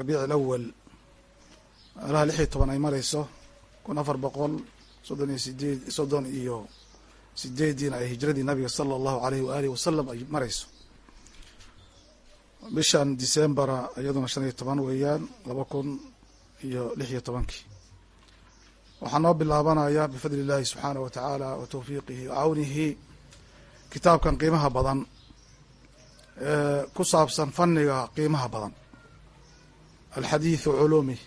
rabiic alawal alaha lix iyo toban ay mareyso kun afar boqol soddon iyo sideed soddon iyo sideediina ay hijradii nabiga sala allahu aleyhi waalihi wasalam ay mareyso bishan decembera iyaduna shan iyo toban weeyaan laba kun iyo lix iyo tobankii. Waxaa noo bilaabanaya bifadli illahi subxaanah wa tacaala wa tawfiiqihi wa cawnihi kitaabkan qiimaha badan ee ku saabsan fanniga qiimaha badan alxadiid wa culumih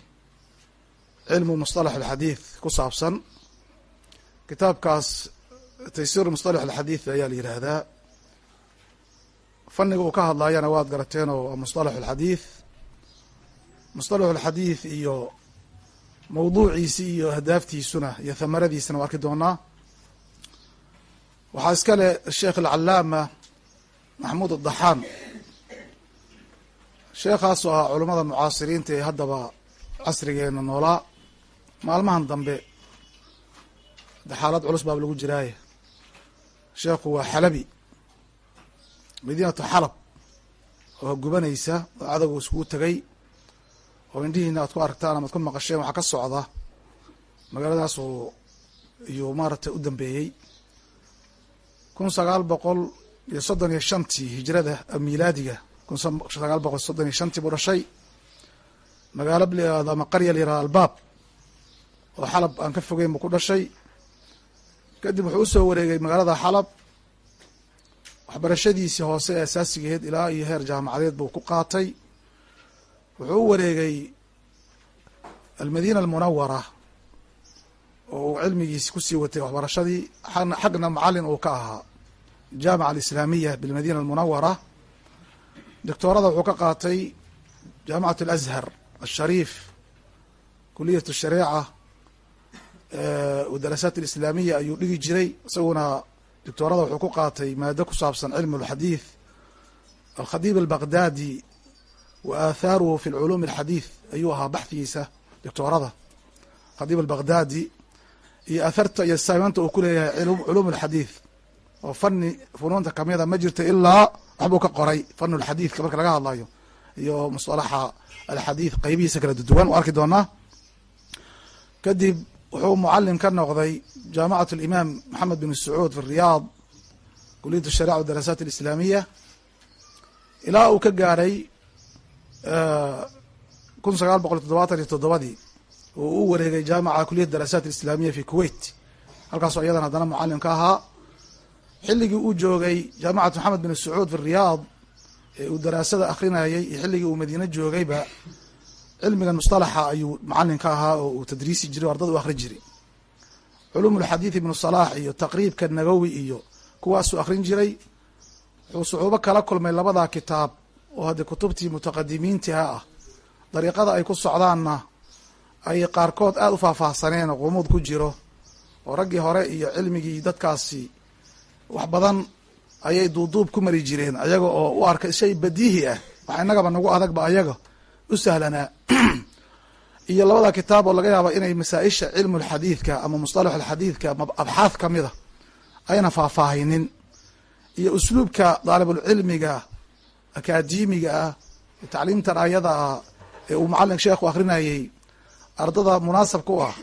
cilmu musطalax alxadiid ku saabsan kitaabkaas taysiir musطalax alxadiid ayaa la yidhaahdaa fanniga uu ka hadlayana waad garateen oo waa musطalax alxadiid musطalax alxadiid iyo mawduuciisi iyo ahdaaftiisuna iyo thamaradiisana waa arki doonaa waxaa iska le sheekh alcalaama maxamuud adaxaan sheekhaasoo ahaa culummada mucaasiriinta ee haddaba casrigeena noolaa. Maalmahan dambe de xaalad culus baaba lagu jiraaye. Sheekhu waa xalabi madiinatu xalab oo gubanaysa oo cadowga iskugu tegay oo indhihiina aad ku aragtaan ama ad ku maqasheen waxaa ka socda. Magaaladaas oo iyuu maaragtay u dambeeyey. Kun sagaal boqol iyo soddon iyo shantii hijrada miilaadiga sagaal boqol soddon iyo shantii buu dhashay. Magaalo laado ama qarya layihahdo albaab. Oo xalab aan ka fogeyn buu ku dhashay. Kadib wuxuu u soo wareegay magaalada xalab. Waxbarashadiisii hoose ee asaasigeed ilaa iyo heer jaamacadeed buu ku qaatay. Wuxuu u wareegay almadiina almunawara oo uu cilmigiisi ku sii watay waxbarashadii. Xagna macalin uu ka ahaa. Jaamica alislaamiya bilmadina almunawara doctoorada wuxuu ka qaatay jaamicat alazhar ashariif kuliyat shareeca wadarasaat alislaamiya ayuu dhigi jiray isaguna doctoorada wuxuu ku qaatay maado ku saabsan cilm alxadiid alkhadiib albaqdaadi wa aahaaruhu fi lculuumi alxadiid ayuu ahaa baxhigiisa doctoorada khadiib albaqdaadi iyo aharta iyo saamanta uu ku leeyahay culuum alxadiid oo fani funuunta kamida ma jirto ilaa waxbuu ka qoray fanu lxadiidka marka laga hadlayo iyo musطalaxa alxadiid qeybihiisa kala duwan u arki doonaa. Kadib wuxuu mucalim ka noqday jaamacat alimaam maxamed bin sacuud fi riyaad kuliyat sharica wadarasaat alislaamiya ilaa uu ka gaaray kun sagaal boqol toddobaatan iyo toddobadii oo u wareegay jaamica kuliyat darasaat alislaamiya fi kuwait. Halkaasoo iyadan haddana mucalim ka ahaa xilligii uu joogay jaamicat maxamed bin sacuud fi riyaad ee uu daraasada akrinayay iyo xilligii uu madiine joogayba cilmigan musطalaxa ayuu macalin ka ahaa oo uu tadriisi jiray o ardada u akrin jiray. Culuum alxadiid ibnu salaax iyo taqriibka nagowi iyo kuwaasuu akrin jiray wuxuu sucuubo kala kulmay labadaa kitaab oo haddii kutubtii mutaqadimiintiha ah dariiqada ay ku socdaanna ay qaarkood aada u faahfaahsaneen oo qumuud ku jiro oo raggii hore iyo cilmigii dadkaasi wax badan ayay duuduub ku mari jireen ayaga oo u arkay shay badiihi ah. Waxa innagaba nagu adagba ayaga u sahlanaa iyo labada kitaab oo laga yaaba inay masaa-isha cilmu lxadiidka ama musطalax alxadiidka abxaad kamida ayna faahfaahinin. Iyo usluubka daalibulcilmiga akaademiga ah tacliimtan ayada ah ee uu macalin sheekhu akrinayey ardada munaasabka u ah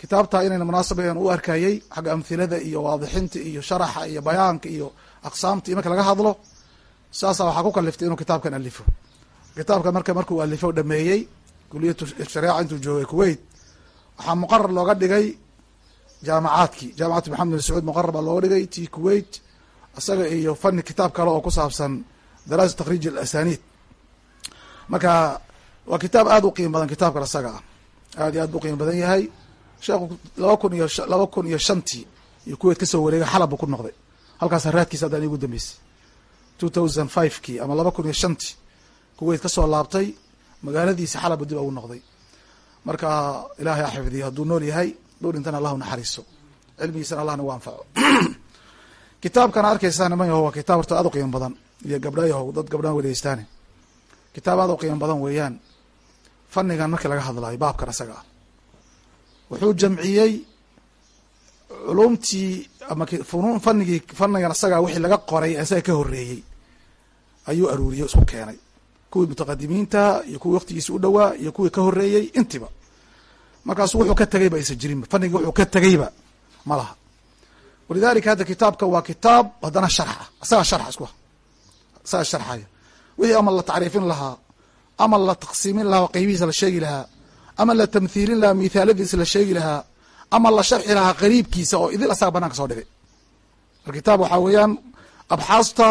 kitaabtaa inayna munaasabeen u arkayey xagga amhilada iyo waadixinta iyo sharaxa iyo bayaanka iyo aqsaamta iyo marka laga hadlo saasaa waxaa ku kaliftay inuu kitaabkan alifo. Kitaabka marka markuu alifo dhameeyey kuliyatu shareeca intuu joogay kuwait waxaa muqarar looga dhigay jaamacaadkii jaamacatu maxamed bin sacuud muqarar baa looga dhigay ti kuwait isaga iyo fani kitaab kale oo ku saabsan daraasa takhriij alasaniid marka waa kitaab aada u qiimo badan kitaabkan isaga ah. Aad iyo aad bu qiimo badan yahay sheekhu laba kun iyo laba kun iyo shantii iyo kuwait ka soo wareegay xalab ku noqday. Halkaas raadkiisa haddaan igu dambeysay. two thousand five kii ama laba kun iyo shantii kuwait ka soo laabtay magaaladiisa xalab dib ugu noqday. Marka ilaahay a xifdiyo hadduu nool yahay duu dhintana allahu naxariiso. Cilmigiisana allah nagu anfaco. Kitaabkana arkeysaa niman yaho waa kitaab horta aad u qiimo badan. Iyo gabdha yahow dad gabdhaan wadaystaane kitaab aad u qiimo badan weeyaan. Fanigan markii laga hadlayo baabkan isaga ah wuxuu jamciyey culumtii ama funuun fanigii fanigan isaga wixii laga qoray isaga ka horeeyey ayuu aruuriyey isku keenay. Kuwii mutaqadimiinta iyo kuwii waktigiisi u dhowaa iyo kuwii ka horeeyey intiba. Markaasu wuxuu ka tegayba aysan jirinba fanniga wuxuu ka tegayba ma laha. Walidalika hadda kitaabka waa kitaab haddana sharxa isagaa sharxa isku isagaa sharxaya. Wixii ama la tacriifin lahaa ama la taqsiimin lahaa qeybihiisa la sheegi lahaa ama la tamhiilin lahaa mithaaladiisa la sheegi lahaa ama la sharxi lahaa qariibkiisa oo idil asaga bananka soo dhigay. Alkitaab waxaa weeyaan abxaasta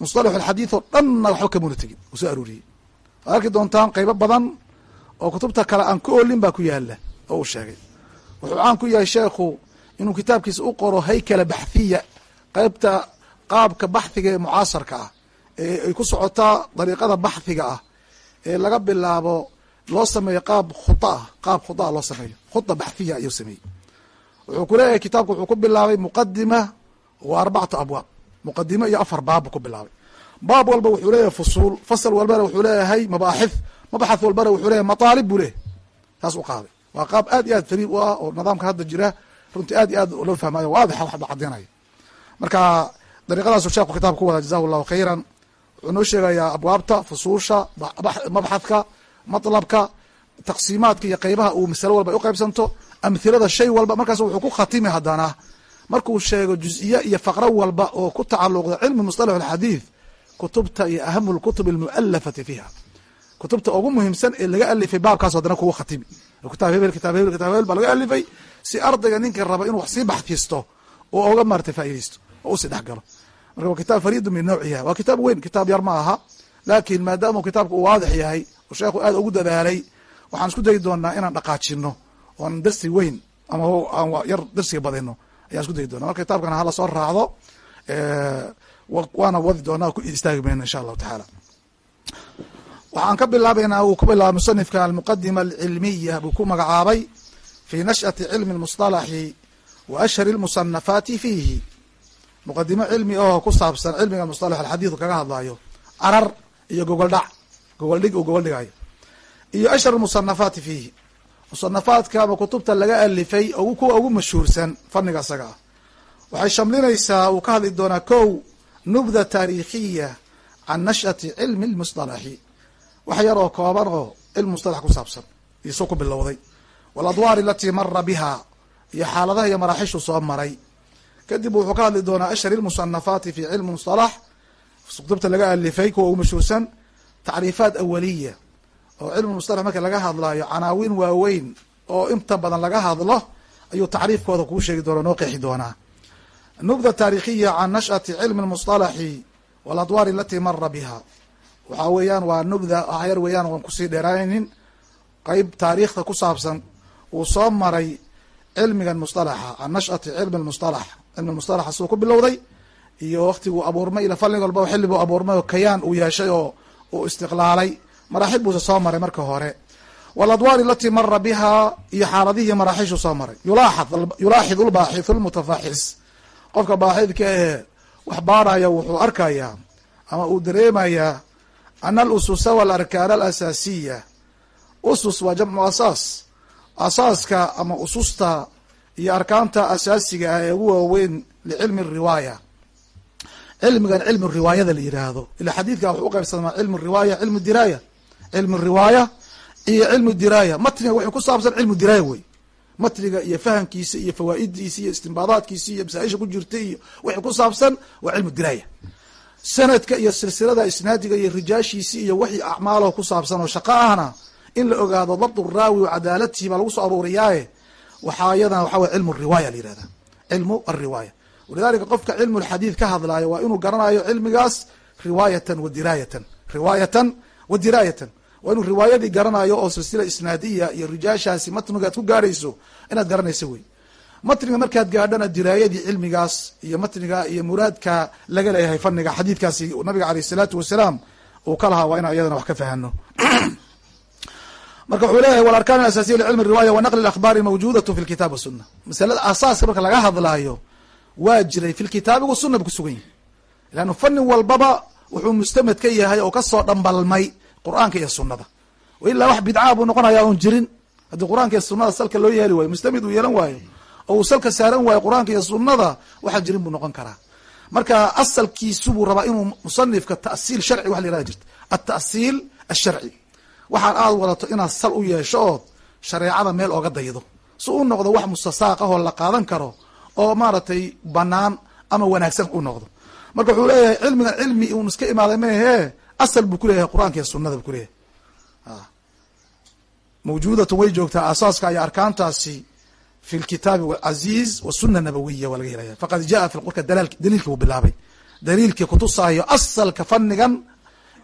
musطalax alxadiid oo dhanna waxba kamuna tegin uu soo aruuriyey. Waad arki doontaan qeybo badan oo kutubta kale aan ka olin baa ku yaalla oo uu sheegay. Wuxuu caan ku yahay sheekhu inuu kitaabkiisa u qoro haykala baxhiya qeybta qaabka baxhiga ee mucaasarka ah ee ay ku socotaa dariiqada baxhiga ah ee laga bilaabo loo sameeyo qaab khuda ah qaab khudaa loo sameeyo. Khuda baxhiya ayuu sameeyey. Wuxuu ku leeyahay kitaabku wuxuu ku bilaabay muqadima wa arbacatu abwaab. Muqadimo iyo afar baab buu ku bilaabay. Baab walba wuxuu leeyahay fusuul fasal walbana wuxuu leeyahay mabaaxith mabxath walbana wuxuu leeyahay mataalib buu leeyahay. Taas u qaaday. Waa qaab aad iyo aad fariid u ah oo nidaamka hadda jira runtii aad iyo aad loo fahmayo waadixa waxba caddeynaya marka dariiqadaasu sheekhu kitaabka ku wada jazahu llahu khayran. Wuxuu noo sheegayaa abwaabta fusuusha mabxadka matlabka taqsiimaadka iyo qeybaha uu masalo walba u qeybsanto amhilada shay walba markaas wuxuu ku khatimi haddana. Markuu sheego juziye iyo faqro walba oo ku tacaluqda cilmi musطalax alxadiid kutubta iyo ahamu lkutub almualafati fiiha kutubta ugu muhiimsan ee laga alifay baabkaas haddana kugu khatimi. Kitaab hebel kitaab hebel kitaab hebel baa laga alifay si ardayga ninka raba inuu wax sii baxfisto oo oga maartay faaidaysto oo u sii dhex galo. Marka waa kitaab fariidu min nawciha waa kitaab weyn kitaab yar ma aha laakin maadaama kitaabka uu waadix yahay oo sheekhu aad ugu dadaalay waxaan isku dayi doonaa inaan dhaqaajino oan darsi weyn ama aan yar darsiga badino ayaan isku dayi doona marka kitaabkana hala soo raacdo waana wadi doonaa ku istaagi mayno insha allahu tacaala waxaan ka bilaabaynaa uu ku bilaabay musanifka almuqadima alcilmiya buu ku magacaabay fi nashأati cilmi اlmusطalaxi wa ashhari اlmusanafaati fiihi muqadimo cilmi oo ku saabsan cilmiga musطalax alxadiid kaga hadlayo arar iyo gogoldhac gogoldhig uu gogoldhigayo iyo ashhar musanafaati fiihi. Musanafaadka ama kutubta laga alifay kuwa ugu mashhuursan fanniga isaga ah. Waxay shamlinaysaa uu ka hadli doonaa kow nubda taariikhiya can nash'ati cilmi lmustalaxi wax yaroo kooban oo cilm mustalax ku saabsan. Isoo ku bilowday. Waladwaari alatii mara biha. Iyo xaaladaha iyo maraaxishu soo maray. Kadib wuxuu ka hadli doonaa ashhari lmusanafaati fi cilmi mustalax kutubta laga alifay kuwa ugu mashhuursan tacriifaat awaliya oo cilmi musطalax marka laga hadlaayo canaawiin waaweyn oo inta badan laga hadlo ayuu tacriifkooda kuu sheegi doona noo qeexi doonaa nubda taariikhiya can nashأati cilmi اmusطalaxi waladwaar alatii mara biha waxaa weeyaan waa nubda yar weeyaan waan kusii dheeraanaynin qeyb taariikhda ku saabsan uu soo maray cilmigan musطalaxa can nashأati cilmi musطalax cilmi musطalaxa siduu ku bilowday iyo waktiguu abuurmay ila fallig walba xilli buu abuurmay oo kayaan uu yeeshay oo uu istiqlaalay. Maraaxil buuse soo maray marka hore. Waladwaar alatii mara biha iyo xaaladihii maraaxishu soo maray. Yulaaxid lbaaxithu lmutafaxis qofka baaxidka ee wax baaraya wuxuu arkayaa ama uu dareemayaa ana alususa walarkaan alasaasiya. Usus waa jamcu asaas. Asaaska ama ususta iyo arkaanta asaasiga ah ee ugu waaweyn licilmi riwaaya cilmigan cilmi riwaayada la yiraahdo. Ila xadiidka wuxuu uqeybsamaa cilmu riwaaya cilmu diraaya. Cilmu riwaaya iyo cilmu diraaya. Matniga wuxuu ku saabsan cilmu diraaya wey. Matniga iyo fahamkiisa iyo fawaa'idiisa iyo istimbaadaadkiisa iyo masaaisha ku jirta iyo wixii ku saabsan waa cilmu diraaya. Sanadka iyo silsilada isnaadiga iyo rijaashiisi iyo wixii acmaalaho ku saabsan oo shaqo ahna in la ogaado dabdu raawi wa baa lagu soo aruuriyaaye. Waxaa iyadana waxa wey cilmu riwaaya la yihahda cilmu alriwaaya walidalika qofka cilmu lxadiid ka hadlaayo waa inuu garanayo cilmigaas riwaayatan wa diraayatan. Riwaayatan wa diraayatan. Waa inuu riwaayadii garanayo oo silsila isnaadiya iyo rijaashaasi matniga ad ku gaarayso inaad garanayso wey. Matniga markaad gaadhana diraayadii cilmigaas iyo matniga iyo muraadka laga leeyahay faniga xadiidkaasi nabiga aleyh isalaatu wasalaam uu ka lahaa waa inaan iyadana wax ka fahano. Marka wuxuu leeyahay walarkaan asaasiya licilmi riwaaya wa naqli akhbaari mawjuudatu fi lkitab wasuna masalada asaaska marka laga hadlaayo waa jiray fi lkitaabi wasuna bu kusugan yahi leanna fani walbaba wuxuu mustamed ka yahay oo ka soo dhambalmay qur'aanka iyo sunada ilaa wax bidcaa buu noqonaya oon jirin. Haddii qur'aanka iyo sunada salka loo yeeli waayo mustamid uu yeelan waayo oo uu salka saaran waayo qur'aanka iyo sunada waxaa jirin buu noqon karaa. Marka asalkiisu buu rabaa inuu musanifka ta'siil sharci wax la yirahda jirta. Alta'siil alsharci waxaan aad wadato inaad sal u yeesho ood shareecada meel ooga daydo. Si u noqdo wax mustasaaq ahoo la qaadan karo oo maaragtay banaan ama wanaagsan u noqdo. Marka wuxuu leeyahay cilmigan cilmi un iska imaaday maehe asal buu kuleeyahay qur'aanka iyo sunada buu kuleeyahay mawjuudatun way joogtaa asaaska iyo arkaantaasi fi lkitaabi aziiz wasuna nabawiya waa laga helaya faqad jaa fi qurka daliilki buu bilaabay. Daliilkii kutusaayo asalka fanigan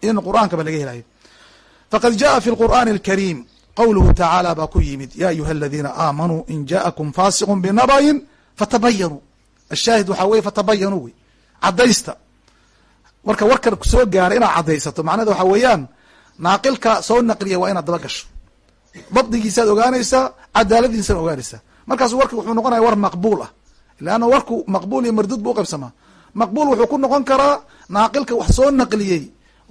in qur'aankaba laga helayo. Faqad jaa fi lqur'aani alkariim qowluhu tacaala baa ku yimid ya ayuha aladiina aamanuu in jaakum faasiqun binabayin fatabayanuu. Ashaahid waxaa weye fatabayanuu wey. Caddaysta. Marka warkan soo gaaray inaad caddaysato. Macnaheed waxaa weeyaan naaqilka soo naqliya waa inaad daba gasho. Dabdigiisaad ogaanaysaa cadaaladiisaad ogaanaysaa. Markaas warka wuxuu noqonaya war maqbuul ah. Leanna warku maqbuul iyo marduud bu uqaybsamaa maqbuul wuxuu ku noqon karaa naaqilka wax soo naqliyey.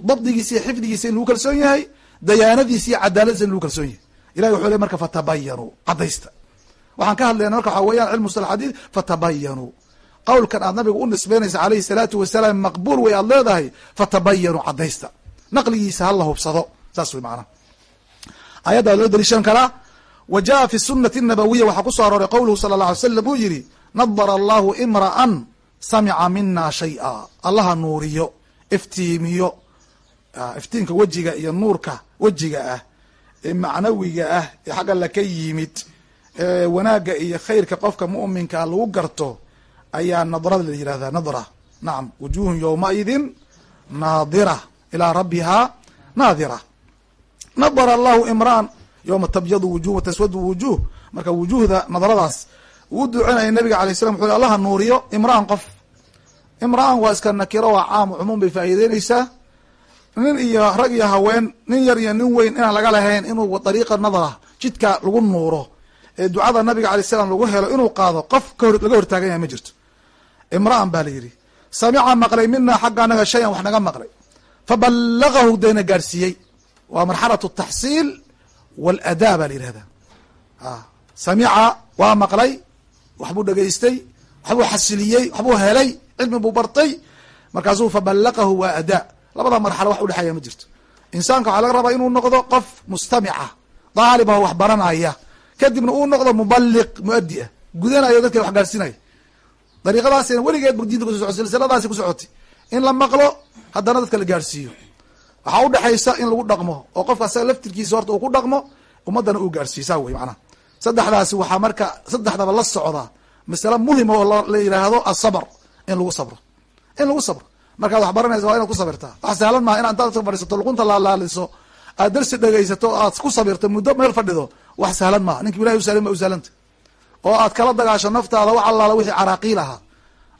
Dabdigiisa iyo xifdigiisa in lagu kalsoon yahay dayaanadiisa iyo cadaaladiisa in lagu kalsoon yahay. Ilahi wuxuu le marka fatabayanuu caddaysta waxaan ka hadlayna marka waxaa weyan cilmu mustal xadiid fatabayanuu qowlkan aad nabiga u nisbeynaysa alayhi salaatu wasalaam maqbuul wey aad leedahay fatabayanuu caddaysta. Naqligiisa hala hubsado. Saas wey macnaha. Ayadda loo daliishan karaa. Wa jaa fi sunati nabawiya waxaa ku soo arooray qowluhu sala alla alay slam uu yidhi nadara allahu imra'an samica mina shay-a. Allaha nuuriyo iftiimiyo iftiinka wejiga iyo nuurka wejiga ah ee macnawiga ah ee xagga laka yimid wanaagga iyo khayrka qofka mu'minkaa lagu garto ayaa nadrada la yihahdaa nadra. Nacam wujuhun yowmaidin naadira ilaa rabbihaa naadira. Nadara allahu imra'an yowma tabyadu wujuh wa taswadu wujuh marka wujuhda nadradaas uu ducinaya nabiga alay slam wuxu allaha nuuriyo imra'an qof. Imra'an waa iska nakiro waa caam cumuum bay faa'iideynaysaa nin iyo rag iyo haween nin yar iyo nin weyn inaan laga lahayn inuu dariiqa nadra jidka lagu nuuro ee ducada nabiga alay slam lagu helo inuu qaado qof laga hortaagan yahay ma jirto. Imra'an baa la yidhi samica maqlay mina xagga anaga shayan wax naga maqlay. Fabalagahu deena gaadhsiiyey. Waa marxalatu taxsiil waladaa baa la yihahdaa samica waa maqlay waxbuu dhegaystay waxbuu xasiliyey waxbuu helay cilmi buu bartay. Markaasuu fabalagahu waa adaa. Labada marxalo wax udhexeeya ma jirto. Insaanka waxaa laga rabaa inuu noqdo qof mustamica daalib ah wax baranaya kadibna uu noqdo mubaliq muadi ah. Gudanayo dadka wax dariiqadaasina weligeed diinta silsiladaasi ku in la maqlo haddana dadka la gaadhsiiyo waxaa udhexaysa in lagu dhaqmo oo qofka asaga laftirkiisa horta uu ku dhaqmo ummadana uu gaadhsiiyo saa wey macnaha. Saddexdaasi waxaa marka saddexdaba la socda masale muhima oo la yidhaahdo asabr in lagu sabro. In lagu sabro. Markaad wax baranaysa waa inaad ku sabirtaa. Wax sahlan maha inaad intaad fadhiisato luqunta laalaaliso aad darsi dhegaysato aad ku sabirto muddo meel fadhido wax sahlan maaha. Ninki ilahi usahlan ma usahlanta oo aad kala dagaasho naftaada wax allaala wixii caraaqiil ahaa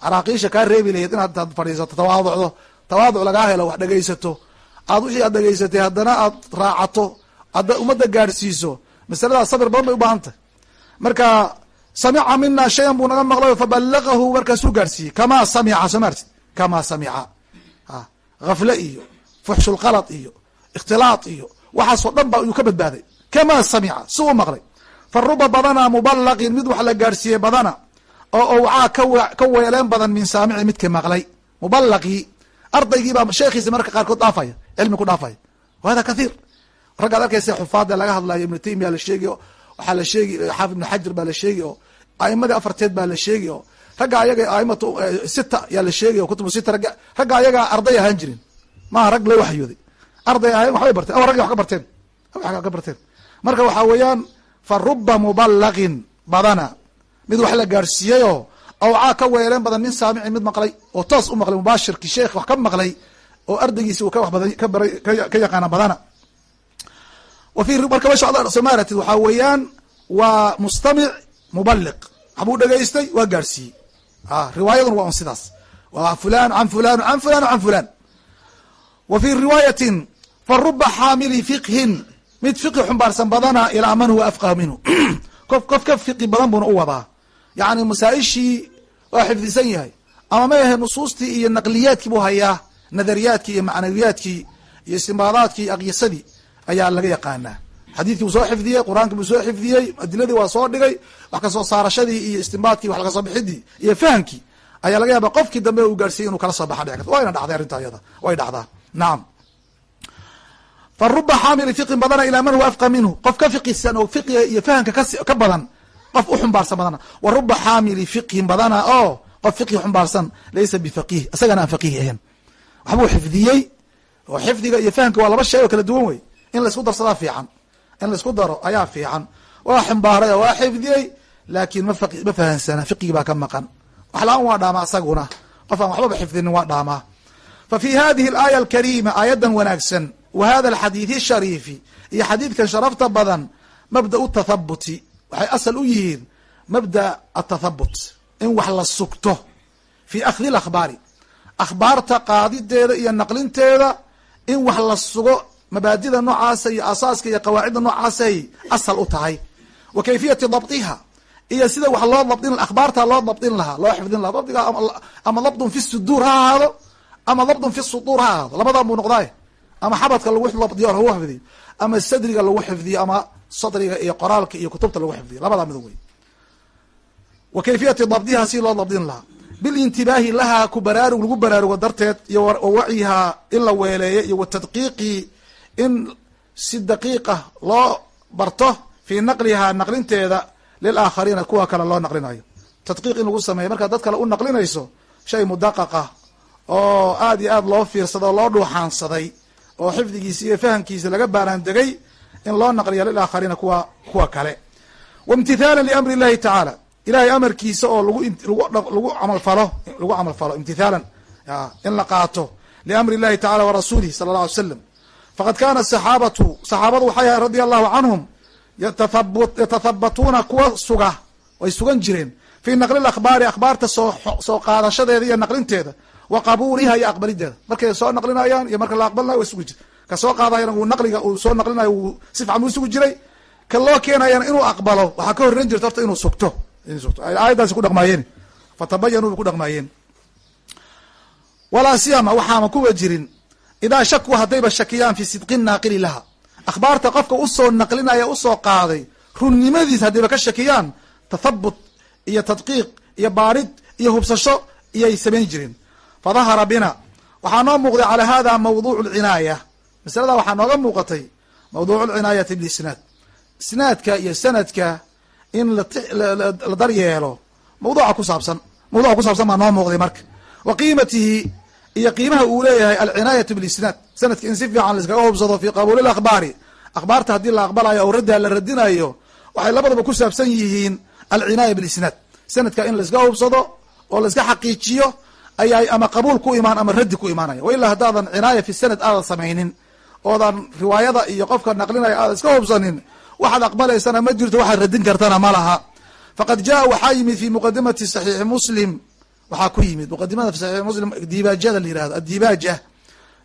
caraaqiisha kaa reebi lahayd inaad intaad fadhiisato tawaaducdo. Tawaaduc lagaa helo wax dhegaysato aad wixii aad dhegaysatay haddana aad raacato aad ummadda gaadhsiiso. Masaladaas sabir badan bay u baahan tahay. Marka samica mina shayan buu naga maqlay fabalagahu markaasuu gaadhsiiyey. Kamaa samica soo maartid kamaa samica. Hafle iyo fuxshulqalad iyo ikhtilaad iyo waxaasoo dhan ba yuu ka badbaaday kamaa samica si u maqlay fa ruba badana mubalaqin mid wax la gaadhsiiyey badana oo owcaa ka weeleen badan min saamici midka maqlay mubalaqii ardaygiibaa sheekhiisa marka qaarkood dhaafaya cilmi ku dhaafaya hada kathiir raggaad arkaysa xufaada laga hadlayo ibnu taymiya la sheegi o waxaa la sheegi xaafid ibnu xajar baa la sheegi oo aimadii afarteed baa la sheegi oo ragga ayaga aimatu sita yaa la sheegay o kutubu sita ragga ragga ayagaa arday ahaan jirin maaha rag loo waxyooday arday ahayn waxbay barteen o raggi wax ka barteen wax ka barteen marka waxaa weeyaan fa ruba mubalaqin badana. Mid wax la gaadhsiiyeyoo awcaa ka weeleen badan min saamicin mid maqlay oo toos u maqlay mubaashirki sheekh wax ka maqlay oo ardaygiisi uu ka yaqaana badana. Marka meesha soo maaratid waxaa weeyaan waa mustamic mubaliq waxbuu dhegaystay waa gaadhsiiyey riwaayaduna waa un sidaas. Waa fulan can fulan can fulan can fulan wa fi riwaayatin fa ruba xaamili fiqhin mid fiqi xumbaarsan badana ilaa man huwa afqah minhu. Qof qof ka fiqi badan buuna u wadaa. Yacni masaa-ishii waa xifdisan yahay. Ama ma ahe nusuustii iyo naqliyaadkii buu hayaa nadariyaadkii iyo macnawiyaadkii iyo istimbaadaadkii iyo aqyasadii ayaa laga yaqaanaa. Xadiidkii buu soo xifdiyey qur'aankii buu soo xifdiyey adiladii waa soo dhigay wax ka soo saarashadii iyo istimbaadkii wax laga soo bixidii iyo fahamkii ayaa laga yaaba qofkii dambe uu gaarsiiyey inuu kala soo baxa dhici karto wayna dhacday arrinta iyada way dhacdaa. Nacam fa ruba xaamili fiqin badana ilaa man huwa afqa minhu qof ka fiqisan oo fiqiga iyo fahamka ka badan qof u xumbaarsan badana wa xaamili fiqhin badana oo qof fiqhi xumbaarsan laysa bifaqih isagana aan faqiih ahayn waxbuu xifdiyey oo xifdiga iyo fahamka waa laba shay oo kala duwan wey in la isku darsadaa fiican in la isku daro ayaa fiican waa xumbaaray waa xifdiyey laakiin ma ma fahansana fiqigii baa ka maqan wax waa dhaamaa isaguna qof aan waxbaba xifdinin waa dhaamaa fa fi hadihi alaaya alkariima aayaddan wanaagsan wa hada alxadiidi shariifi iyo xadiidkan sharafta badan mabda'u tathabuti waxay asal u yihiin mabda atathabut in wax la sugto fi akhdi lakhbaari akhbaarta qaadideeda iyo naqlinteeda in wax la sugo mabaadida noocaasa iyo asaaska iyo qawaacidda noocaasay asal u tahay wa kayfiyati dabtiha iyo sida wax loo dabdin akhbaarta loo dabdin lahaa loo xifdin lahaa dabdiga ama dabdun fi suduur ha ahaado ama dabdun fi suduur ha ahaado labadan buu noqdaay ama xabadka lagu dabdiyo lagu xifdiyo ama sadriga lagu xifdiyo ama sadriga iyo qoraalka iyo kutubta lagu xifdiyo. Labadaa mid wey wa kayfiyati dabdiha si loo dabdin lahaa. Bilintibaahi lahaa ku baraarug lagu baraarugo darteed iyo wa wacyihaa in la weeleeyo iyo wa tadqiiqi in si daqiiqah loo barto fii naqlihaa naqlinteeda lilaakhariina kuwa kale loo naqlinayo. Tadqiiq in lagu sameeyo. Markaad dad kale u naqlinayso shay mudaqaqa oo aada iyo aada loo fiirsaday oo loo dhuuxaansaday oo xifdigiisa iyo fahamkiisa laga baaraan degay in loo naqliyo lilaakhariina kuwa kuwa kale. Waimtithaala liamri illahi tacaala. Ilahay amarkiisa oo lagu lagu camalfalo lagu camalfalo imtithaalan in la qaato liamri illahi tacala warasuulih sala allah alay slam faqad kaana saxaabatu saxaabadu waxay ahay radia allahu canhum yatathabatuuna kuwa suga way sugan jireen. Fii naqli lakhbaari akhbaarta soo soo qaadashadeeda iyo naqlinteeda wa qabuuliha iyo aqbalideeda markay soo naqlinayaan iyo marka la aqbalinayo way sugi jir ka soo qaadayana uu naqliga uu soo naqlinayo wuu si fiican buu sugi jiray. Ka loo keenayana inuu aqbalo waxaa ka horreyn jirta horta inuu sugto. Aayaddaasi ku dhaqmaayeen. Fatabayanuu bay ku dhaqmaayeen. Walaa siyama waxaama kuwa jirin idaa shakuu haddayba shakiyaan fi sidqi naaqili laha akhbaarta qofka u soo naqlinaya u soo qaaday runnimadiis haddayba ka shakiyaan tathabut iyo tadqiiq iyo baarid iyo hubsasho iyay samayn jireen fadahara bina waxaa noo muuqday calaa hada mawduucu lcinaaya masalada waxaa nooga muuqatay mawduucu lcinaayati bilisnaad isnaadka iyo sanadka in la daryeelo mawduuca ku saabsan mawduca ku saabsan baa noo muuqday marka wa qiimatihi iyo qiimaha uu leeyahay alcinaayatu bilisnaad sanadka in si fiican laiskaga hubsado fi qabuuli lakhbaari akhbaarta haddii la aqbalayo o raddiha la radinayo waxay labadaba ku saabsan yihiin alcinaaya bilisnaad sanadka in laiska hubsado oo laiska xaqiijiyo ayay ama qabuul ku imaan ama raddi ku imaanaya. Wa haddaadan cinaaya fi sanad aadan samaynin oodan riwaayada iyo qofka naqlinaya aadan iska hubsanin waxaad aqbalaysana ma jirto waxaad radin kartana ma laha. Faqad jaa waxaa yimid fi muqadimati saxiixi muslim. Waxaa ku yimid muqadimada fi saxiixi muslim dibaajada la yiraahdo adibaaja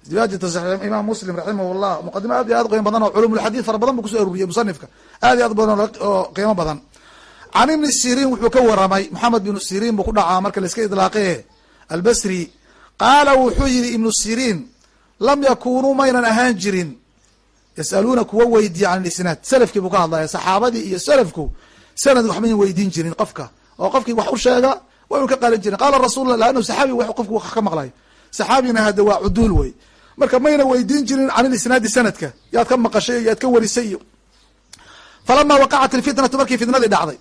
dibaajata saxiix imaam muslim raximah muqadimo aad iyo aad qiimo badan oo culumulxadiid fara badan bu kuso aruuriyey musanifka. Aad iyo aad badan oo qiimo badan. Can ibni siriin wuxuu ka waramay maxamed binu siriin buu ku dhacaa marka laiska idlaaqe albasri qaala wuxuu yihi ibnu siriin lam yakunuu maynan ahaan jirin. Yasaluuna kuwa weydiiya can isnaad salafkii buu ka hadlaya saxaabadii iyo salafku sanad waxmayn weydiin jirin qofka oo qofkii wax u sheega waa inu ka qaalan jirin. Qaala rasulula laannu saxaabi qofku wax ka maqlay. Saxaabigina hada waa cuduul wey marka mayna weydiin jirin can ilisnaadi sanadka yaad ka maqashay yaad ka warisay. Iyo falama waqacat ilfitnatu markii fitnadii dhacday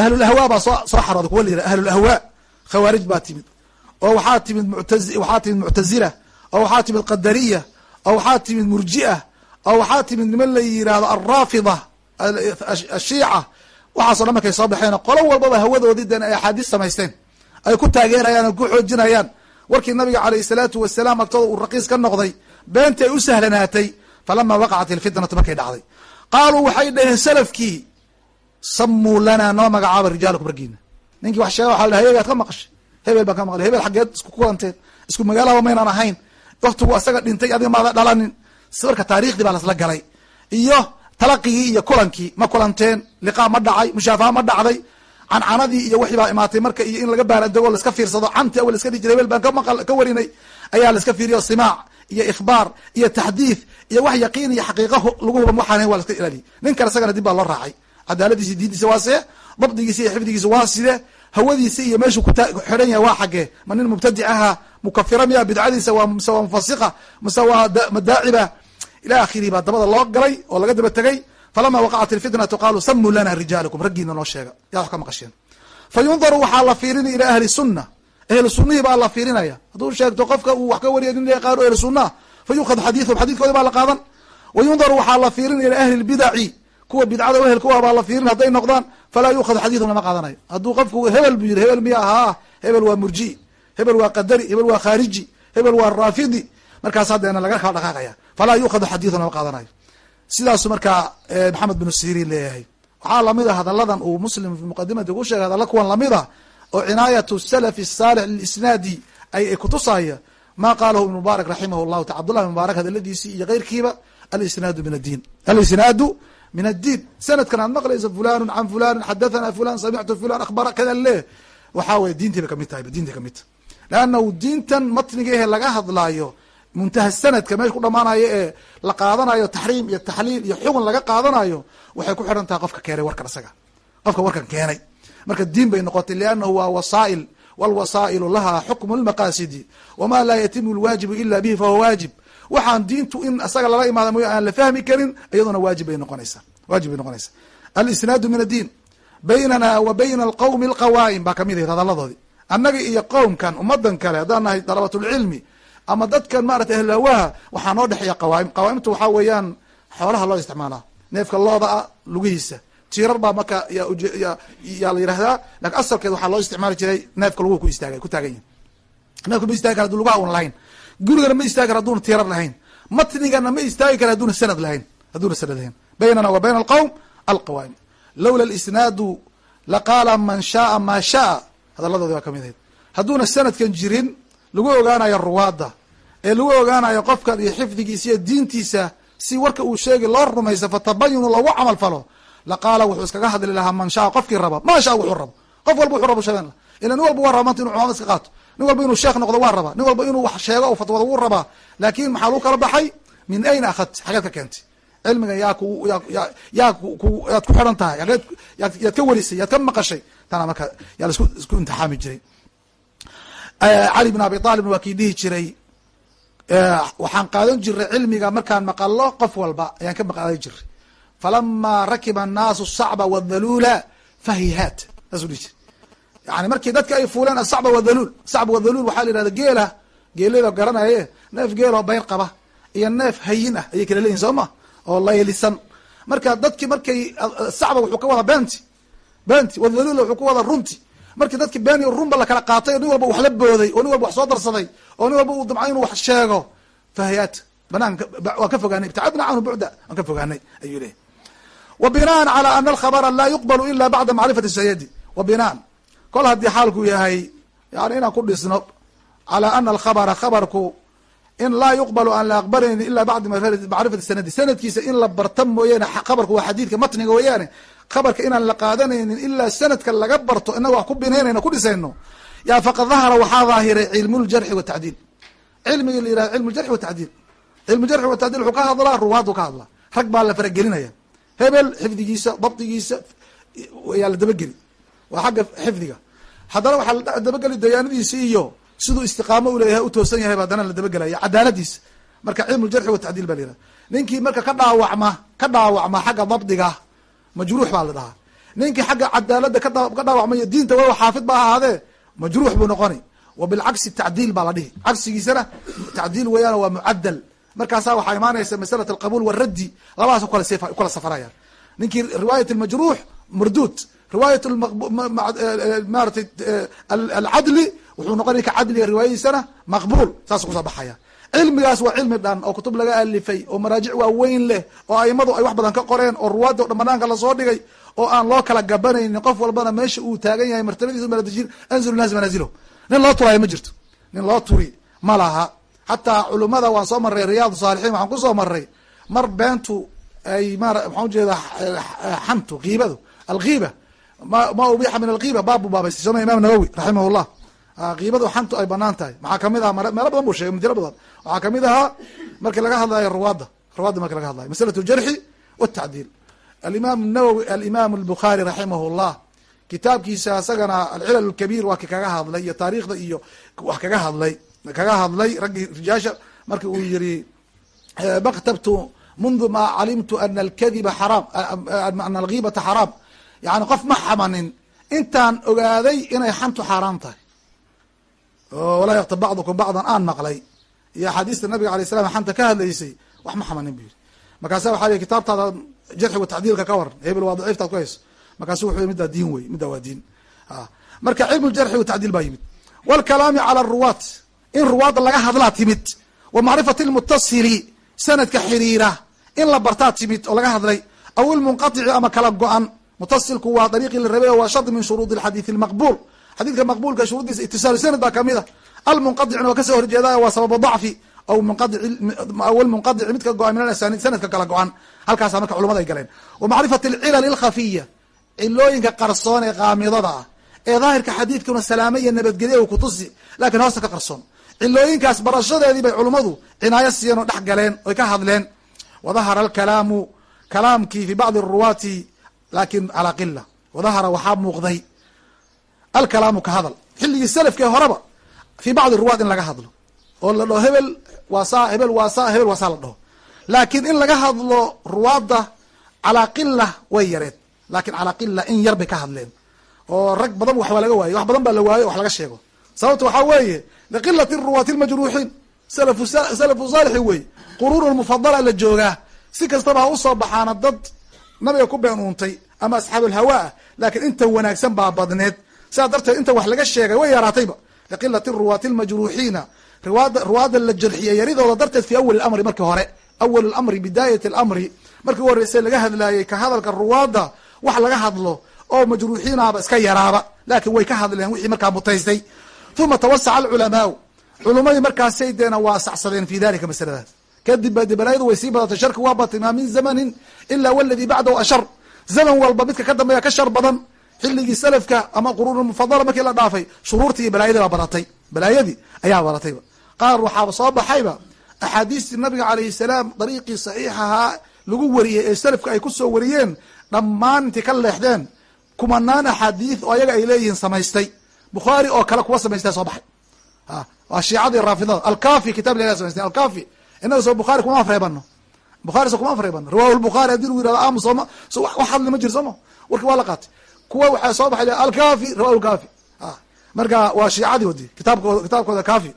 ahlulahwaa baa soo soo xarooday kuwa la yihah ahlulahwaa khawaarij baa timid oo waxaa timid waxaa timid muctazila oo waxaa timid qadariya oo waxaa timid murji'a oo waxaa timid niman la yihahdo alraafida ashiica. Waxaaso dhan markay soo baxeen qolo walbaba hawadoodii den ay axaadiis samaysteen. Ay ku taageerayaan oo ku xoojinayaan. Warkii nabiga calayh salaatu wasalaam agtooda uu raqiis ka noqday beentii ay u sahlanaatay falama waqacat ilfitnatu markay dhacday. Qaaluu waxay dhaheen salafkii samuu lanaa noo magacaaba rijaalakum raggiina ninkii wax sheega waxa la baad ka maqashay hebel baan ka maqlay hebel xaggeed isku kulanteen isku magaalaba maynaan ahayn. Waktigu asaga dhintay adiga maada dhalanin. Marka taariikhdii baa lasla galay. Iyo talaqigii iyo kulankii ma kulanteen liqaa ma dhacay mushaafaha ma dhacday. Cancanadii iyo wixii baa imaatay marka iyo in laga baaraandego laiska fiirsado. Canti awal iska dhiji hebel baan ka warinay ayaa laiska fiiriyo. Simaac iyo ikhbaar iyo taxdiith iyo wax yaqiin iyo xaqiiqa lagu huban waxaan waa laska ilaaliyay nin isagana dib baa loo raacay. Cadaaladiisi diintiisa waa see dabdigiisa iyo xifdigiisa waa side hawadiisa iyo meeshuu kuxidhan yahay waa xaggee. Ma nin mubtadic aha mukafira miya bidcadiisa waa mise waa mufasiqa mise waa madaaciba ila akhirihi baa dabada loo galay oo laga daba tegay. Falama waqacat ilfitnatu qaaluu samuu lana rijaalakum raggiina noo sheega. Yaa wax ka maqasheen. Fa waxaa la fiirinaya ila ahli sunna. Ahlu sunihii baa la fiirinaya. Hadduu sheegto qofka uu wax ka wariya nin qaar ahlu sunnaah fa yukhad xadidkoodi baa la qaadan. Wa waxaa la fiirinaya ila ahli lbidaci kuwa bidcada ehelkuwa baa la fiirin hadday noqdaan falaa yukhad xadiiثhum lama qaadanayo hadduu qofku hebel buu yiri hebel miya ahaa hebel waa murji hebel waa qadari hebel waa khaariji hebel waa raafidi markaas haddeena laga kala dhaqaaqaya falaa yukhadu xadiiثhum lama qaadanayo sidaasu markaa maxamed binu sirin leeyahay. Waxaa la mid a hadalladan uu muslim fi muqadimati ku sheegay hadalla kuwan la mid a oo cinaayatu salafi saalix lilisnaadi ay kutusaya ma qalahu ibn mubaarak raximah llahu ta cabdullah ibn mubaarak hadaladiisii iyo keyrkiiba alisnaadu min addiin. Alisnaadu min addiin sanadkan aad maqlaysa fulanu can fulanin xadathana fulan samictu fulan akhbara kada le waxaa weye diintii bay ka mid tahay diintay ka mid tahay leannahu diintan matniga ehe laga hadlaayo muntaha sanadka meesha ku dhamaanayo ee la qaadanayo taxriim iyo taxliil iyo xugun laga qaadanayo waxay ku xidhan tahay qofka keenay warkan isaga qofka warkan keenay marka diin bay noqotay liannahu waa wasaa'il walwasaa'ilu laha xukmu lmaqaasidi wamaa laa yatimu lwaajibu ila bihi fahuwa waajib waxaan diintu in isaga lala imaada mooy aan la fahmi karin iyaduna waajib bay noqonaysaa. Waajib bay noqonaysaa. Alisnaadu min addiin. Baynana wa bayna alqawmi alqawaa'im baa ka mid ahayd hadaladoodii annaga iyo qowmkan ummadan kale haddaan nahay dalabatulcilmi ama dadkan maratay ahlhawaha waxaa noo dhexeeya qawaa'im. Qawaa'imtu waxaa weeyaan xoolaha loo isticmaalaa. Neefka looda a lugihiisa. Tiirar baa marka yaa la yihahdaa laakiin asalkeed waxaa loo isticmaali jiray neefka lagu ku istaagay ku taagan yahay. Neefka ma istaagi kara haduu lugaha un lahayn gurigana ma istaagi kara haduuna tiirar lahayn matnigana ma istaagi kara haduuna sanad lahayn. Haduuna sanad lahayn. Baynana wa bayna alqowm alqawaa'im lowla alisnaadu laqaala man shaaa maa shaaa. Hadaladoodi baa ka mid ahayd. Hadduuna sanadkan jirin lagu ogaanayo ruwaadda ee lagu ogaanayo qofkan iyo xifdigiisa iyo diintiisa si warka uu sheegi loo rumaysa fatabayunu loogu camal falo. Laqaala wuxuu iskaga hadli lahaa man shaa qofkii raba. Ma shaa wuxuu rabo. Qof walba wuxuu rabo sheegan ila nin walba waa raba maanta inu cumaamad iska qaato nin walba inuu sheekh noqdo waa rabaa nin walba inuu wax sheego o fatwada wuu rabaa. laakin maxaa lagu kala baxay? min ayna akhadti xageed ka keentay. cilmiga yaa yaad ku xidhan tahay. yaad ka warisay yaad ka maqashay. tana marka yaa la isku imtixaami jiray. Cali bin abi aalibna waa kii dhihi jiray. Waxaan qaadan jiray cilmiga markaan maqalo qof walba ayaan ka maqaadan jiray falama rakiba annaasu sacba wadaluula fahihaat saasuu dhihi jiray yani markii dadka ay fuuleen asacba wadaluul sacba wadaluul waxaa la yihahda geela geelada garanaye neef geeloo bayr qaba iyo neef hayin ah ayay kala leeyihiin soo ma? Oo laylisan. Marka dadki markay sacba wuxuu ka wada beenti. Beenti wadaluula wuxuu ka wada runti. Markii dadki beeni runba lakala qaatay oo nin walba wax la booday oo nin walba wax soo darsaday oo nin walba uu damcay inuu wax sheego fahiyaat banaanka waan ka fogaanay. Ibtacadna canhu bucda waan ka fogaanay ayuu leeyahy wa calى ana alkhabra laa yuqbalu ila bacda macrifati sayidi wa kol haddii xaalku yahay yani inaan ku dhisno calى ana alkhabra khabarku in laa yuqbalu aan la aqbalaynin ila bacda macrifati sanadi. Sanadkiisa in la barta mooyaane khabarku waa xadiidka matniga weeyaane khabarka inaan la qaadanaynin ilaa sanadka laga barto inaga wax ku binaynayno ku dhisayno. Yaa faqad dahara waxaa daahiray cilmu ljarxi watacdiil cilmiga la yihahdo cilmu ljarxi watacdiil cilmu jarxi watacdiil wuxuu ka hadlaa ruwaadu ka hadlaa. Rag baa la faragelinaya hebel xifdigiisa dabdigiisa yaa la dabageli waa xagga xifdiga. Haddana waxaa la dabageli dayaanadiisi iyo siduu istiqaamo uleeyahay utoosan yahay ba haddana la dabagelaya cadaaladiisa. Marka cilmu ljarxi watacdiil ba la yihahda ninkii marka ka dhaawacma ka dhaawacma xagga dabdiga majruux baa la dhahaa. Ninkii xagga cadaalada ka dhaawacmay diinta walow xaafid ba ahaadee majruux buu noqoni wa tacdiil baa la dhihi. Cagsigiisana tacdiil weeyaan waa mucadal markaasaa waxaa imaanaysa masalat alqabuul waraddi labadaas u kala safarayaan ninkii riwaayat almajruux marduud riwaayat maaratay alcadli wuxuu noqonay ka cadliga riwaayadiisana maqbuul saas ku soo baxaya. Cilmigaas waa cilmi dhan oo kutub laga alifay oo maraajic waaweyn leh oo aimadu ay wax badan ka qoreen oo ruwaadda o la soo dhigay oo aan loo kala gabanaynin qof walbana meesha uu taagan yahay martabadiisa maladejin anzilu naasi manaazilo nin loo turaayo ma jirto. Nin loo turi ma laha. Xataa culimada waan soo maray riyaad saalixiin waxaan ku soo maray mar beentu ay ma maxaan ujeeda xantu kiibadu alkiiba ma ubixa min alkiiba baab bu baabaystay sooma imaam nawowi raximah llah kiibadu xantu ay bannaan tahay maxaa ka mid aha meelo badan bu shegay mudiro badan. Waxaa ka mid ahaa markii laga hadlayo ruwaadda ruwaadda marki laga hadlayo masalat ljarxi watacdiil alimaam nawowi alimaam albukhaari raximah llah kitaabkiisa isagana alcilal lkabiir waa ki kaga hadlay iyo taariikhda iyo wax kaga hadlay. Kaga hadlay raggii rijaasha marki uu yiri maktabtu mundu ma calimtu ana alkadiba xaraam ana algiibata xaraam yani qof ma xamanin. Intaan ogaaday inay xantu xaaraan tahay. Oo walaa yaktab bacdukum bacdan aan maqlay. Iyo axaadiista nabiga alay slam xanta ka hadlaysay wax ma xamanin bu yihi markaasa waxaa yihi kitaabtaada jarxigu tacdiilka ka waran hebel waa daciiftaad ku hayso. Markaasu wuxuu middaa diin wey middaa waa diin. Ah. Marka cilmu ljarxi watacdiil baa yimid. Waalkalaami cala aruwaat in ruwaadda laga hadlaa timid. Wa macrifati lmutasili sanadka xiriira. In la bartaa timid oo laga hadlay aw ilmunqatici ama kala go-an mutasilku waa dariiqii la rabay waa shard min shuruudi xadiidi maqbuul xadiidka maqbuulka shuruuddiisa itisaalu sanad baa ka mid a ah. almunqadicina waa ka soo horjeeda waa sababa dacfi munqadici midka go-a sanadka kala go-an halkaasa marka culamada ay galeen. Wa macrifat alcilal ilkhafiya cilooyinka qarsoon ee qaamidada ah. Ee daahirka xadiidkuna salaame iyo nabadgelya u kutusi laakiin hoosta ka qarsoon. Cilooyinkaas barashadeedii bay culummadu cinaayo siiyeen oo dhex galeen oy ka hadleen. Wadahara alkalaamu kalaamkii fi bacdi ruwaati laakiin calaa qila wadahara waxaa muuqday alkalaamu ka hadal. Xilligii selafkee horeba fi bacdi ruwaat in laga hadlo. Oo la dhaho hebel waa saa hebel waa saa hebel waa saa la dhaho laakiin in laga hadlo ruwaadda calaa qila way yareed. Lakin calaa qila in yar bay ka hadleen. Oo rag badan wax waa laga waaye wax badan baa la waaye wax laga sheego. Sababta waxaa weeye liqilati ruwaati lmajruuxiin salafu saalixi wey. Quruun mufadala la joogaa. Si kastaba ha u soo baxaana dad nabiga ku been uuntay ama asxaabulhawa ah laakiin inta wanaagsan baa badneed. Sidaa darteed inta wax laga sheegay way yaraatayba. Liqilati ruwaati lmajruuxiina riwaada ruwaada la jarxiyey yaridooda darteed fi awali lamri markii hore. Awal lamri bidaayat lamri markii u horreysay laga hadlaayey ka hadalka ruwaadda wax laga hadlo oo majruuxiinaba iska yaraaba. Laakiin way ka hadleen wixii markaa mutaystay. Uma tawasaca alculamaau culumadii markaasay deena waasacsadeen fi dalika masaladaas kadib ba dibalaayadu way sii badatay sharki waa batay maa min zamanin ila waladii bacdahu ashar. Zaman walba midka ka dambeeya ka shar badan xilligii salafka ama quruun mufadala markii la dhaafay shuruurtii iyo balaayadii baa badatay. Balaayadii ayaa badatayba qaar waxaaba soo baxayba axaadiistii nabiga calayhi salaam dariiqii saxiixahaa lagu wariyey ee salafka ay ku soo wariyeen dhammaan intay ka leexdeen. Kumanaan axaadiid oo ayaga ay leeyihiin samaystay. Bukhaari oo kale kuwa samaystay soo baxay. Waa shiicadii raafidada. Alkafi inaga soo bukhaari kuma afreebano bukhari so kuma afreebano riwaa lbukhaari haddii lagu yiraahdo aamus sooma so wax hadli ma jiro sooma warki waa la qaatay kuwa waxaa soo baxay alkafi riwa lkafi marka waa shiicadii wadi kitaabkooda kitaabkooda kafi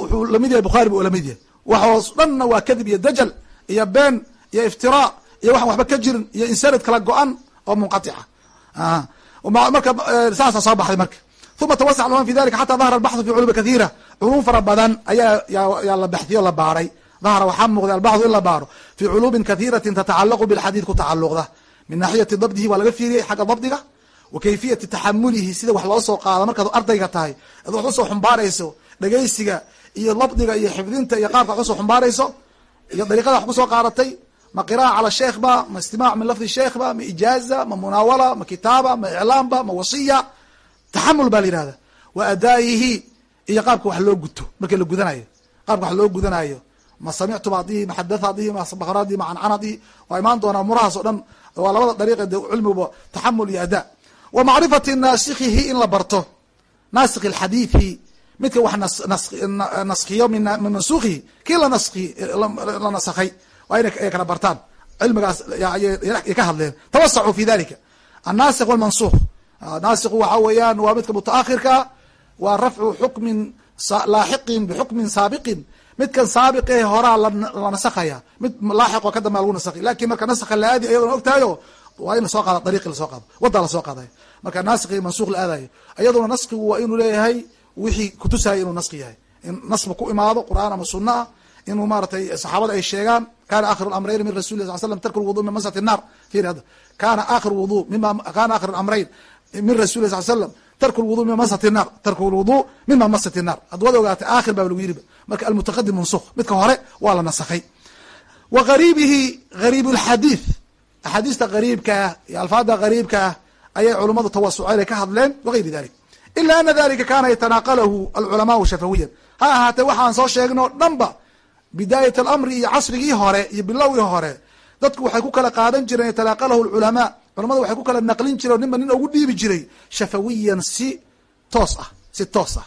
wuxuu la mid yahay bukhari bu la mid yahay waxoos dhanna waa kadib iyo dajal iyo been iyo iftiraa iyo waxaan waxba ka jirin iyo insanad kala go-an oo munqatica marka saasa soo baxday marka uma tawasac lman fi dalika xata dahara albaxu fi culumi kahiira culum fara badan ayaa yaa la baxdiyo la baaray dahara waxaa muuqday albaxdu in la baaro fi culuumin kahiiratin tatacalaqu bilxadiid ku tacaluqda min naaxiyati dabdihi waa laga fiiriyey xagga dabdiga wa kayfiyati taxamulihi sida wax loo soo qaado markaad ardayga tahay ad wax u soo xumbaarayso dhegeysiga iyo labdiga iyo xifdinta iyo qaabka wax u soo xumbaarayso iyo dariiqada wax ku soo qaadatay ma qira'a cala sheekh ba ma istimaac min lafdi sheekh ba ma ijaaza ma munaawala ma kitaaba ma iclaam ba ma wasiya taxamul baa la yihahda wa adaayihi iyo qaabka wax loo guto markii la gudanayo. Qaabka wax loo gudanayo. Ma samictu xadatha dihi ma dihi waa imaan doonaa murahaas o dhan. Waa labada dariiqa de cilmiguba taxamul iyo adaa wa macrifati naasikihi in la barto. Naasik alxadiidi midka wax naskiyo min kii la nasakhay. Waa inay kala bartaan. Cilmigaas ay ka hadleen. Tawasacuu fi dalika annasikh walmansukh naasiku waxa weeyaan waa midka mutaakhirka waa rafcu xukmin laaxiqin bixukmin saabiqin midkan saabiqee horaa la nasakhaya mid laaxiqoo ka dambea lagu nasakhay laakiin marka naskha la aadi ayadona ogtahayo waa in la soo qaada dariiqi la soo qaado waddaa la soo qaadayo marka nasikh iyo mansukh la aadayo iyaduna naskigu waa inuu leeyahay wixii kutusaya inuu naski yahay in nasba ku imaado qur'aan ama sunna inuu maaratay saxaabada ay sheegaan kana akhiru amrayn min rasuli sal slam tarku lwudu min masati ir kana akhir wudu mima kana akhir amrayn min rasul sal slm tarku lwudu mima masati naar tarku lwudu mima masati naar. Had ogaatay aakhir baa lagu yiriba marka almutaqadim mansukh midka hore waa la nasakhay. Wa qariibihi qariib lxadiid axaadiista qariibka ah iyo alfaada qariibka ah ayay culummadu tawasuceen ay ka hadleen wagayri dalik ila ana dalika kaana yatanaaqalahu alculamaau shafawiyan. Ha ahaatee waxaan soo sheegnoo dhanba bidaayat alamri iyo casrigii hore iyo bilowgii hore dadku waxay ku kala qaadan jireen yatanaaqalahu lculamaa culamada waxay ku kala naqlin jireen o ninba nin ugu dhiibi jiray shafawiyan si toos ah si toos ah.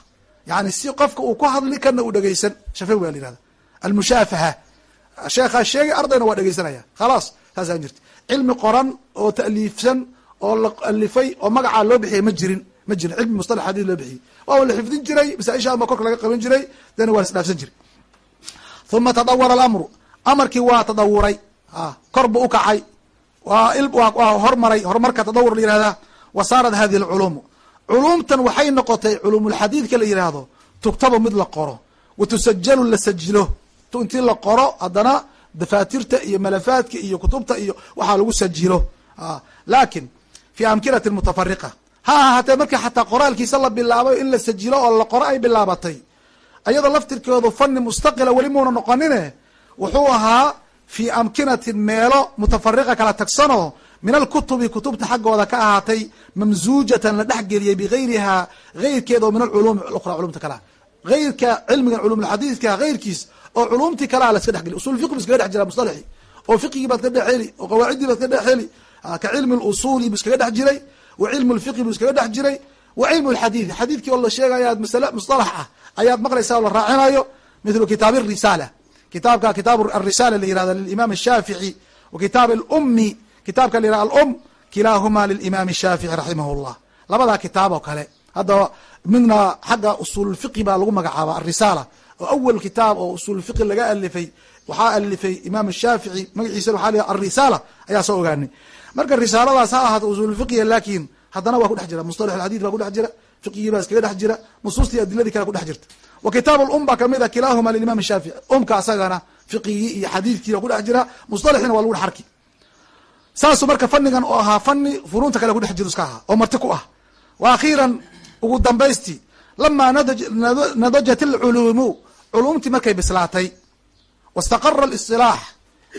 Yani si qofka uu ku hadli kana uu dhegeysan shafawi baa la yihahda almushaafaha sheekhaa sheegay ardayna waa dhegeysanaya khalaas saasaan jirta cilmi qoran oo ta'liifsan oo la alifay oo magacaa loo bixiyay ma jirin ma jirin. Cilmi mustalax xadiid loo bixiyey waa la xifdin jiray masaaisha ama korka laga qaban jiray dana waa isdhaafsan jiray. Uma tadawara alamru. Amarkii waa tadawuray kor bu ukacay waa hormaray horumarka tadawur la yihahdaa wa saarat hadihi alculuumu culuumtan waxay noqotay culuumulxadiidka la yihahdo tugtaba mid la qoro wa la sajilo intii la qoro haddana dafaatirta iyo malafaadka iyo kutubta iyo waxaa lagu sajilo laakiin fi amkinati mutafariqa ha ahaatee markii xataa qoraalkiisa la bilaabay in la sajilo oo la qoro ay bilaabatay ayadoo laftirkeedu fani mustaqila weli muuna noqonine wuxuu ahaa fi amkinatin meelo mutafariqa kala tagsanoo min alkutubi kutubta xaggooda ka ahaatay mamzuujatan la dhexgeliyey bigayriha geyrkeeda oo min alculuumi ukhra culumta kalea geyrka cilmigan culumulxadiidka geyrkiis oo culumtii kalea la iska dhexgeliy usul fiqi bu iskaga dhex jira musalaxi oo fiqigii baad ka dhex heli oo qawaaciddii baad ka dhex heli. Ka cilmi lusuli bu iskaga dhex jiray wa cilmu lfiqi bu iskaga dhex jiray wa cilmu lxadiid xadiidkii oo la sheegayaad masale mustalax ah. Ayaad maqlaysaa oo la raacinayo mithlu kitaab arisaala kitaabka kitaab arisala la yihahdo lilimaam ashaafici wa kitaab alummi kitaabka la yihahdo alum kilaahuma lilimaam ashaafici raximah llah labadaa kitaab oo kale hadda midna xagga usulfiqi baa lagu magacaaba arisaala oo awal kitaab oo usulfiqi laga alifay waxaa alifay imaam shaafici magaciisana waxa la arisala ayaa soo ogaanay. Marka risaaladaas ha ahaato usulfiqiya laakiin haddana waa kudhex jira musطalax xadid baa kudhex jira fiqigii iskaga dhex jira nusuustii adiladii kale kudhex jirta. Wa kitaab um baa ka mid a kilaahuma limaam shaafici umka asagana fiqigii iyo xadiidkii baa kudhex jira musطalaxina waa lagu dhex arki. Saasu marka fanigan oo ahaa fani funuunta kale kudhex jiro iska ahaa oo marti ku ah. Wa akhiiran ugu dambaysti lamaa nadajat alculuumu culuumtii markay bislaatay wastaqara alisilaax.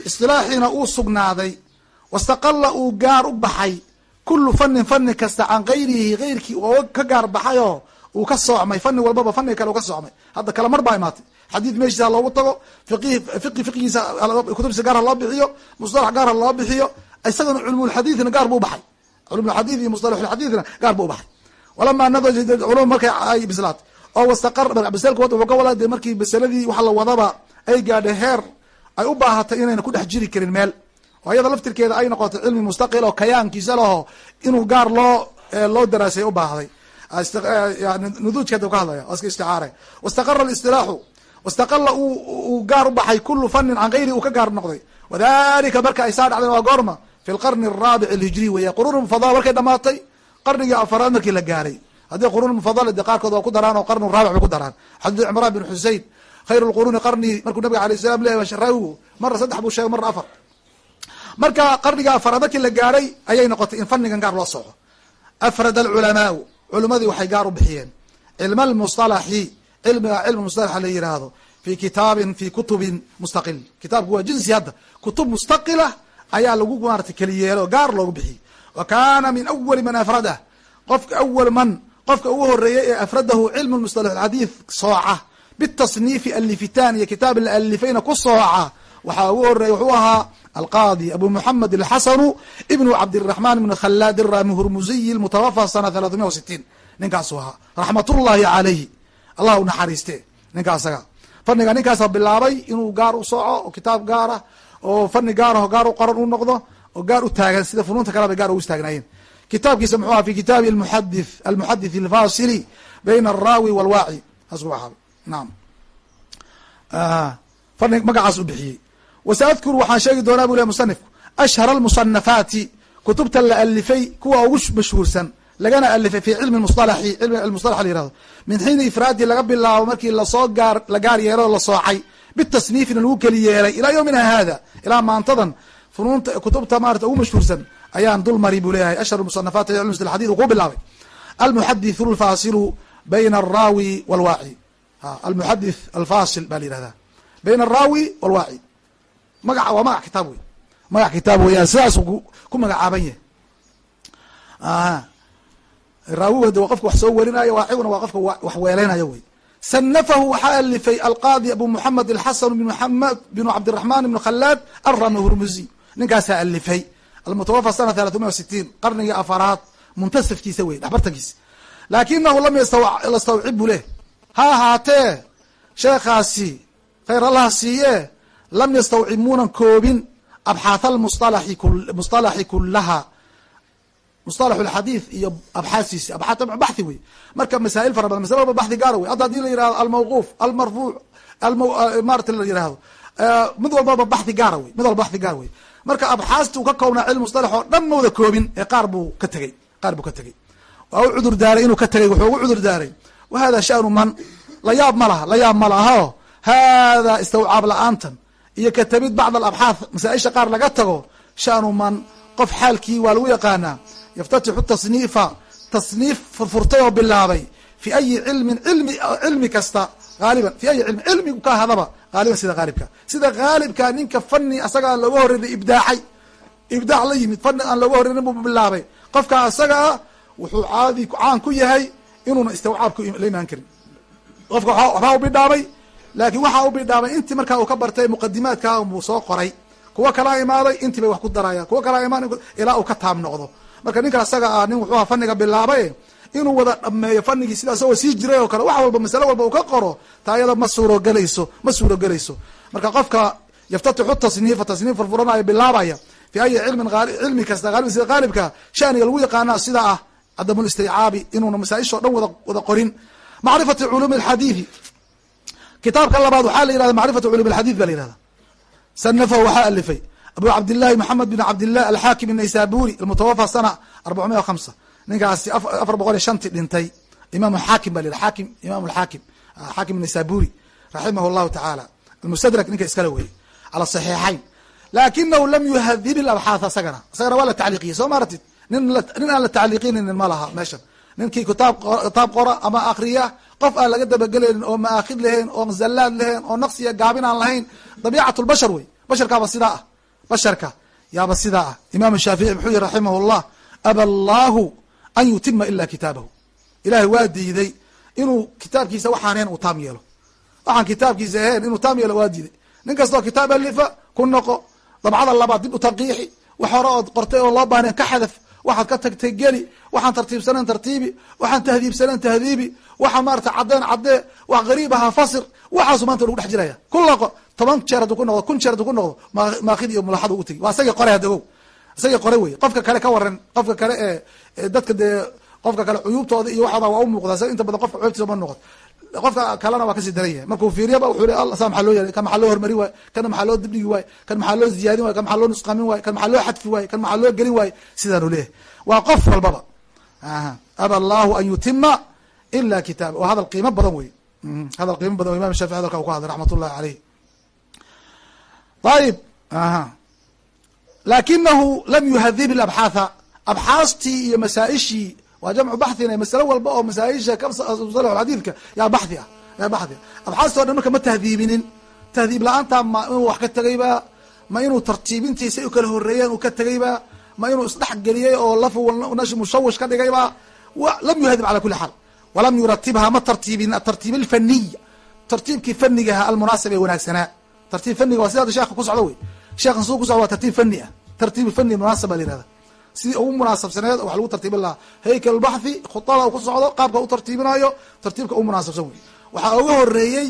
Isilaaxiina uu sugnaaday wastaqala uu gaar u baxay kulu fanin fani kasta can gayrihi gayrkii oo ka gaar baxayoo uu ka soocmay fani walbaba fani kale u ka soocmay. Hadda kala mar baa imaatay. Xadiid meeshiisa loogu tago fiqi fiqi fiqigiisa kutubtiisa gaar ha loo bixiyo musطalax gaar loo bixiyo isagana culumulxadiidna gaar buu baxay. Culumulxadiid iyo musطalaxulxadiidna gaar buu baxay. Walamaa nadajat culum markay ay bislaatay oo wastaqar biselka wuxuu ka wadaa de markii masaladii waxa la wadaba ay gaadhay heer ay u baahatay inayna ku dhex jiri karin meel oo iyada laftirkeeda ay noqotay cilmi mustaqil oo kayaankiisa laho inuu gaar loo loo daraasay u baahday. Nuduujka hadda ka hadlaya waa iska isticaare. Wastaqara alistilaaxu wastaqala uu gaar u baxay kulu fanin can gayri uu ka gaar noqday. Wadalika marka ay saa dhacdeen waa goorma. Fi lqarni araabic alhijriy weya quruun mufadala markay dhamaatay qarnigii afaraad markii la gaaray. Haddii quruun mufadala de qaarkood waa ku daraan oo qarnu raabic bay ku daraan. Xadiid cimraan bin xusein khayr lquruuni qarnii markuu nabiga alayh salam leeyahy sharaawigu marna saddex buu sheegay marna afar marka qarniga afraad markii la gaadhay ayay noqotay in fannigan gaar loo soco afrad alculamaau culimadii waxay gaar u bixiyeen. Cilma almusalaxi cilmiga cilm musalaxa la yidhaahdo fi kitaabin fi kutubin mustaqil. Kitaabku waa jinsi hadda kutub mustaqila ayaa lagu maaratay keliyeelo oo gaar loogu bixiyey. Wa kaana min awali man afradah qofka awal man qofka ugu horeeyey ee afradahu cilmu musalax alxadiid sooca. Bitasniifi alifitaan iyo kitaab la alifayna ku sooca waxaa ugu horeeyay wuxuu ahaa alqaadi abu muxamed alxasanu ibnu cabdiraxman ibn khalaad irami hurmuziyi mutawafa sana thalathamiya wa sitiin ninkaasuu ahaa. Raxmatullahi calayhi allah u naxariiste ninka asaga ninkaasa bilaabay inuu gaar u soco oo kitaab gaarah oo fani gaaraho gaar u qoran u noqdo oo gaar u taagan sida funuunta kale bay gaar ugu istaagnaayeen. Kitaabkiisa muxuu aha fi kitaabi muxadith almuxadith alfasili bayna alraawi walwaaci saasuu ahaa naam. Fani magacaas u bixiyey wasaadkuru waxaan sheegi doonaa bu leh musanifku ashhar almusanafaati kutubta la alifay kuwa ugu mashhuursan lagana alifay fi cilmi musalaxi cilmi almusalax la yiraahdo. Min xiini ifraadi laga bilaabo markii la soo gaar la gaar yeelo la bitasniifina lagu keli yeelay ilaa yowmina hada ilaa maantadan funuunta kutubta maarata ugu mashhuursan ayaan dul buu leeyahay. Ashhar musanafaat cilmi xadid uu ku bilaabay. Almuxadithu alfaasilu bayna alraawi walwaaci almuxadith alfasil baa la yihahdaa bayna alraawi walwaaci magaca waa magac kitaab wey magac kitaab weyaan sidaasuu ku magacaaban yahay. Raawigu hade waa qofka wax soo werinayo waaciguna waa qofka wax weeleynayo wey sanafahu waxaa alifay alqaadi abu moxamed alxasan bn moxamed bn cabdiraxman ibn khalaad arami hurmuzi. Ninkaasaa alifay. Almutawafa sana thalathamiya wa sitiin qarnigii afaraad muntasifkiisa wey dhexbartankiisa laakinahu lam yastawcib bu leh. Ha ahaatee sheekhaasi khayr allah siiye lam yastawcimuunan koobin abxaath almusalaxi kulaha musalaxu lxadiid iyo abxaasiisi abxaat jamcu baxhi wey. Marka masaa'il fara badan masale walba baxhi gaara wey. Hadda haddii la yiraahdo almawquuf almarfuuc marata eh, la yiraahdo eh, mid walbaba baxhi gaara wey mid walba baxhi gaar wey. Marka abxaastuu ka kownaa cilmu musalax dhan mawda koobin ee qaar buu ka tegey qaar buu ka tegey. Waa u cudur daaray inuu ka tegay wuxuu ugu cudur daaray. Wa sha'nu man layaab ma laha layaab ma laha o haadaa istawcaab la'aantan iyo katabid bacd alabxaath masaa-isha qaar laga tago shanu man qof xaalkii waa lagu yaqaanaa yaftatixu tasniifa tasniif furfurtay oo bilaabay fi ayi cilmin cilmi cilmi kasta haaliban fi ayi cilmi cilmigu ka hadaba haaliban sida haalibka sida haalibka ninka fani asaga aan looga horreynay ibdaaxay ibdaac la yimid fani aan looga horreynin buu bilaabay. Qofka asaga ah wuxuu caadi caan ku yahay inuuna istawcaabku la imaan karin. Qofka waxbaa u bidhaamay laakiin waxaa u bidhaamay intii markaa uu ka bartay muqadimaadka buu soo qoray. Kuwa kalaa imaaday intii bay wax ku darayaan kuwa kalaa imaan ilaa uu ka taam noqdo. Marka ninkan asaga ah nin wuxuu aha faniga bilaabay inuu wada dhameeyo fanigii sida asagoo sii jiray oo kale. Wax walba masale walba uu ka qoro taa iyada ma suurogelayso ma suurogelayso. Marka qofka yaftatixu tasniifa tasniif furfuranaya bilaabaya. Fi ayi cilmin cilmi kasta haalibin sida haalibka shaniga lagu yaqaana sida ah cadam listiycaabi inuuna masaaisha o dhan wada wada qorin. Macrifati culuumi alxadiidi kitaabka labaad waxaa la yihahda macrifatu culum alxadid ba la yihahda sanafahu waxaa alifay abu cabdillahi maxamed bin cabdillah alxaakim inaysaburi almutawafa sana arbacamiya hamsa ninkaasi afar boqol iyo shanti dhintay. Imam xaakim ba la yihah xaakim imam xaakim xaakim inaysaburi raximah llahu tacaala. Almustadrak ninka iskale weye cala saxiixayn laakinahu lam yuhadib ilabxaatha asagana. Asagana waa la tacliiqiyey soo maaratid nin nin aan la tacliiqinaynin ma laha meeshan. Ninkii kitaab kitaab qora ama akriya qof aan laga dabagelaynin oo maaakid lahayn oo zallaad lahayn oo naqsiya gaabin aan lahayn dabiicat lbashar wey. Basharkaaba sidaa ah. Basharka yaaba sidaa ah. Imaam shaafici muxuu yihi raximah llah aba allahu an yutima ila kitaabahu. Ilahay waa diiday inuu kitaabkiisa waxaaneen uu taam yeelo. Waxaan kitaabkiisa ahayn inuu taam yeelo waa diiday. Nin kastoo kitaab alifa ku noqo dabcada labaad dib u tanqiixi wax hore ood qortay oo loo baahnayn ka xadaf waxaad ka tagtay geli waxaan tartiibsanayn tartiibi waxaan tahdiibsanayn tahdiibi waxaan maarata caddeen caddee wax gariib ahaa fasir waxaasu maanta lagu dhex jiraya. Ku noqo toban jeer hadduu ku noqdo kun jeer hadduu ku noqdo maakid iyo mulaxad ugu tegi. Waa isagii qoray hadda ogow isagii qoray wey qofka kale ka waran qofka kale ee dadka dee qofka kale cuyuubtooda iyo waxooda waa u muuqdaa sa inta badan qofka cuyubtiisa ma noqot qofka kalena waa ka sii daran yahay markuu fiiriyaba alla saa maxaa loo yeelay kan maxaa loo hormarin waay kana maxaa loo dibdhigi waay kan maxaa loo ziyaadin waay kan maxaa loo nusqaamin waay kan maxaa loo xadfi waay kan maxaa loo gelin waay. Sidaanu leeyahay. Waa qof walbaba. Aba allahu an yutima ila kitaaba. Waa hadal qiimo badan wey hadal qiimo badan o imam shafici hadalka u ka hadlay raxmat ullahi aleyh ayib lakinahu lam yuhadib ilabxaatha abxaastii iyo masaaishii waa jamcu baxina masalo walba oo masaaisha xadiidka. Yaa baxi ah yaa baxi ah dhan marka ma tahdiibinin. Tahdiib la'aanta ma inuu wax ka tegayba ma inuu tartiibintiisa u kala horeeyeen uu ka tegayba ma inuu isdhex geliyey oo laf mushawish ka dhigayba lam yuhadib cala kuli xaal. Walam yuratibha ma tartiibin atartiib alfaniy tartiibkii fanigaha almunaasib ee wanaagsanaa tartiib faniga waa sida sheeka ku socdo wey. Sheekhan suu ku socdo waa tartiib fani ah. Tartiib fani munaasib la yihahda sidii ugu munaasabsaneed wax lagu tartiibin lahaa. Haykel baxthi khutada ku socdo qaabka u tartiibinayo tartiibka ugu munaasabsan wey waxaa uga horeeyey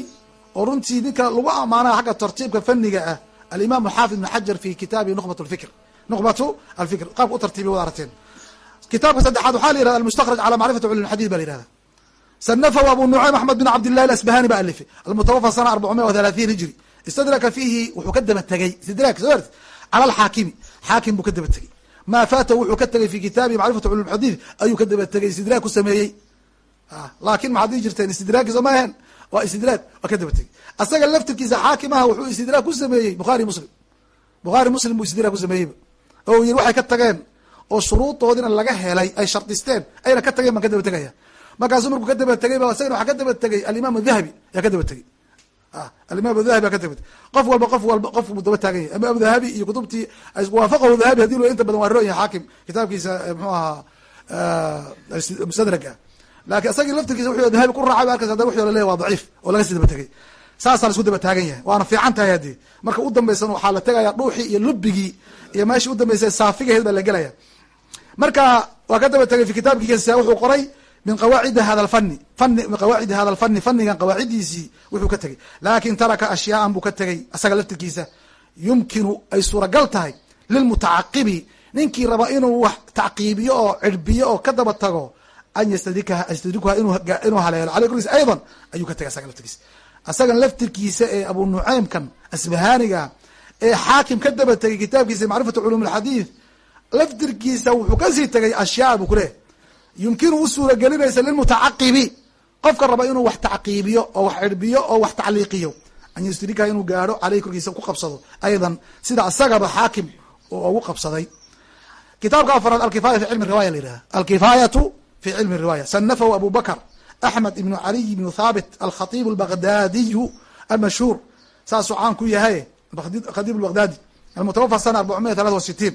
oo runtii ninka lagu amaanaya xagga tartiibka faniga ah alimaam xaafid ibn xajar fi kitaabihi nuqbat lfikr nuqbatu alfikr qaabka u tartiibiy wad aragteen kitaabka saddexaad waxaa la yihahda almustakraj cala macrifati culum xadid ba la yihahda sanafahu abu nucaym axmed bin cabdillahi alasbahani ba alifay. Almutawafa sana arbacamiya wathalaathin hijri. Istadraka fiihi wuxuu ka daba tegey istidrak soo art cala alxaakimi xaakim buu ka daba tegey maa faatahu wuxuu ka tegey fi kitaabihi macrifatu culum xadiid ayuu ka daba tegey istidraag ku sameeyey laakin maxaad dhihi jirteen istidraagi soo ma ahen waa istidraag waa ka daba tegey asaga laftirkiisa xaakimaha wuxuu istidraag ku sameeyey bukhaari muslim bukhaari muslim buu istidraag ku sameeyeyba oo yiri waxay ka tageen oo shuruudoodina laga helay ay shardisteen ayna ka tageen baan ka daba tegaya markaasuu markuu ka daba tegey ba isagana waxaa ka daba tegey alimaam dahabi yaa ka daba tegey alimaam dahabi yaa ka tegey qof walba qof walba qof buu daba taagan yahay imaam dahabi iyo kutubtii waafaqahu dahabi haddii lo inta badan waa yahay xaakim kitaabkiisa mxuu ahaa mustadraga. Laakiin isagii laftirkiisa wuxuu dahabi ku raacay arkas hadda wixii laleeyahy waa daciif oo laga sii daba tegey saasaa la isku daba taagan yahay. Waana fiican tahay haddii. Marka u dambaysan waxaa la tegaya dhuuxii iyo lubigii iyo meeshii u dambaysa saafigaheed baa la gelaya marka waa ka daba tegay fi kitaabkiisa wuxuu qoray min qawaacidi hada fani min qawaacidi hada lfani fanigan qawaaciddiisii wuxuu ka tegey. Laakin taraka ashyaaan buu ka tegey asaga laftirkiisa. Yumkinu ay suuragal tahay lilmutacaqibi ninkii raba inuu wax tacqiibiyo oo cirbiyo oo ka daba tago an ystadrikaha ystadrikuha inuu haleelo. Aley korkiisa ayضa ayuu ka tegay asaga laftirkiisa. Asagan laftirkiisa ee abu nucaymkan asbahaniga ee xaakim ka daba tegay kitaabkiisa macrifatu culum اlxadiid laftirkiisa wuxuu ka sii tegay ashyaa buu kuleeyahy yumkinu u suuragelinaysa lilmutacaqibi qofka raba inuu wax tacqiibiyo oo wax cirbiyo oo wax tacliiqiyo. An yastadrikaha inuu gaadho aleyh korkiisa ku qabsado. Ayضa sida asagaba xaakim oo ugu qabsaday. Kitaabka afraad alkifaya fi cilmi riwaya la yihahda alkifayatu fi cilmi riwaya sanafahu abu bakr axmed ibnu caliy ibnu thaabit alkhatiib albaghdadiyu almashhuur. Saasuu caan ku yahay khatiib albaghdadi. Almutawafa sana arbacmiya talaata wa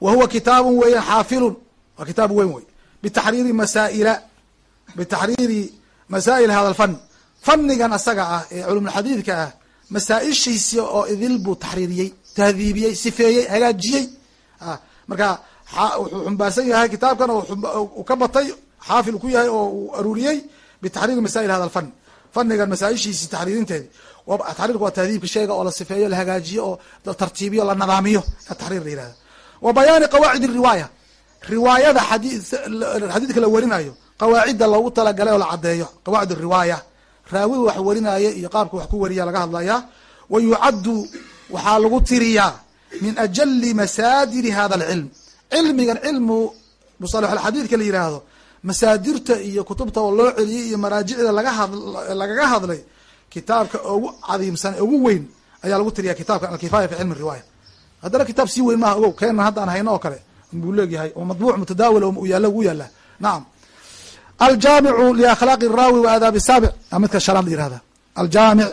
wa huwa kitaabu weeyaan xaafilun waa kitaab weyn wey bitaxriiri masaa'ila bitaxriiri masaa'il hada alfan fannigan asaga ah ee culumulxadiidka ah masaa-ishiisi oo idil buu taxriiriyey tahdiibiyey sifeeyey hagaajiyey. Marka wuxuu xumbaarsan yahay kitaabkan oo ka batay xaafil ku yahay oo uu aruuriyey bitaxriiri masaa'il hada alfan fanigan masaaishiisi taxriirinteedi taxriirka waa tahdiibka shayga oo la sifeeyo la hagaajiyo oo tartiibiyo la nadaamiyo. Taxriir la yihahda wa bayaani qawaacid riwaaya riwaayada xadiidka la warinayo qawaacidda loogu talagalay oo la cadeeyo qawaacid riwaaya raawiga wax warinaya iyo qaabka wax ku wariya laga hadlaya wa yucaddu waxaa lagu tiriyaa min ajali masaadiri hada alcilm. Cilmigan cilmu musalaxalxadiidka la yiraahdo masaadirta iyo kutubta oo loo celiyey iyo maraajicda laga lagaga hadlay kitaabka ugu cadiimsan ugu weyn ayaa lagu tiriya kitaabkan alkifaya fi cilmi riwaaya. Haddana kitaab sii weyn maaha ogow keenan hadda aan hayno oo kale buu leegyahay oo madbuuc mutadaawil oo yaalla ugu yaalla nacam aljaamicu liakhlaaqi raawi wa aadaabi saabic. A midka shanaad la yihahda aljaamic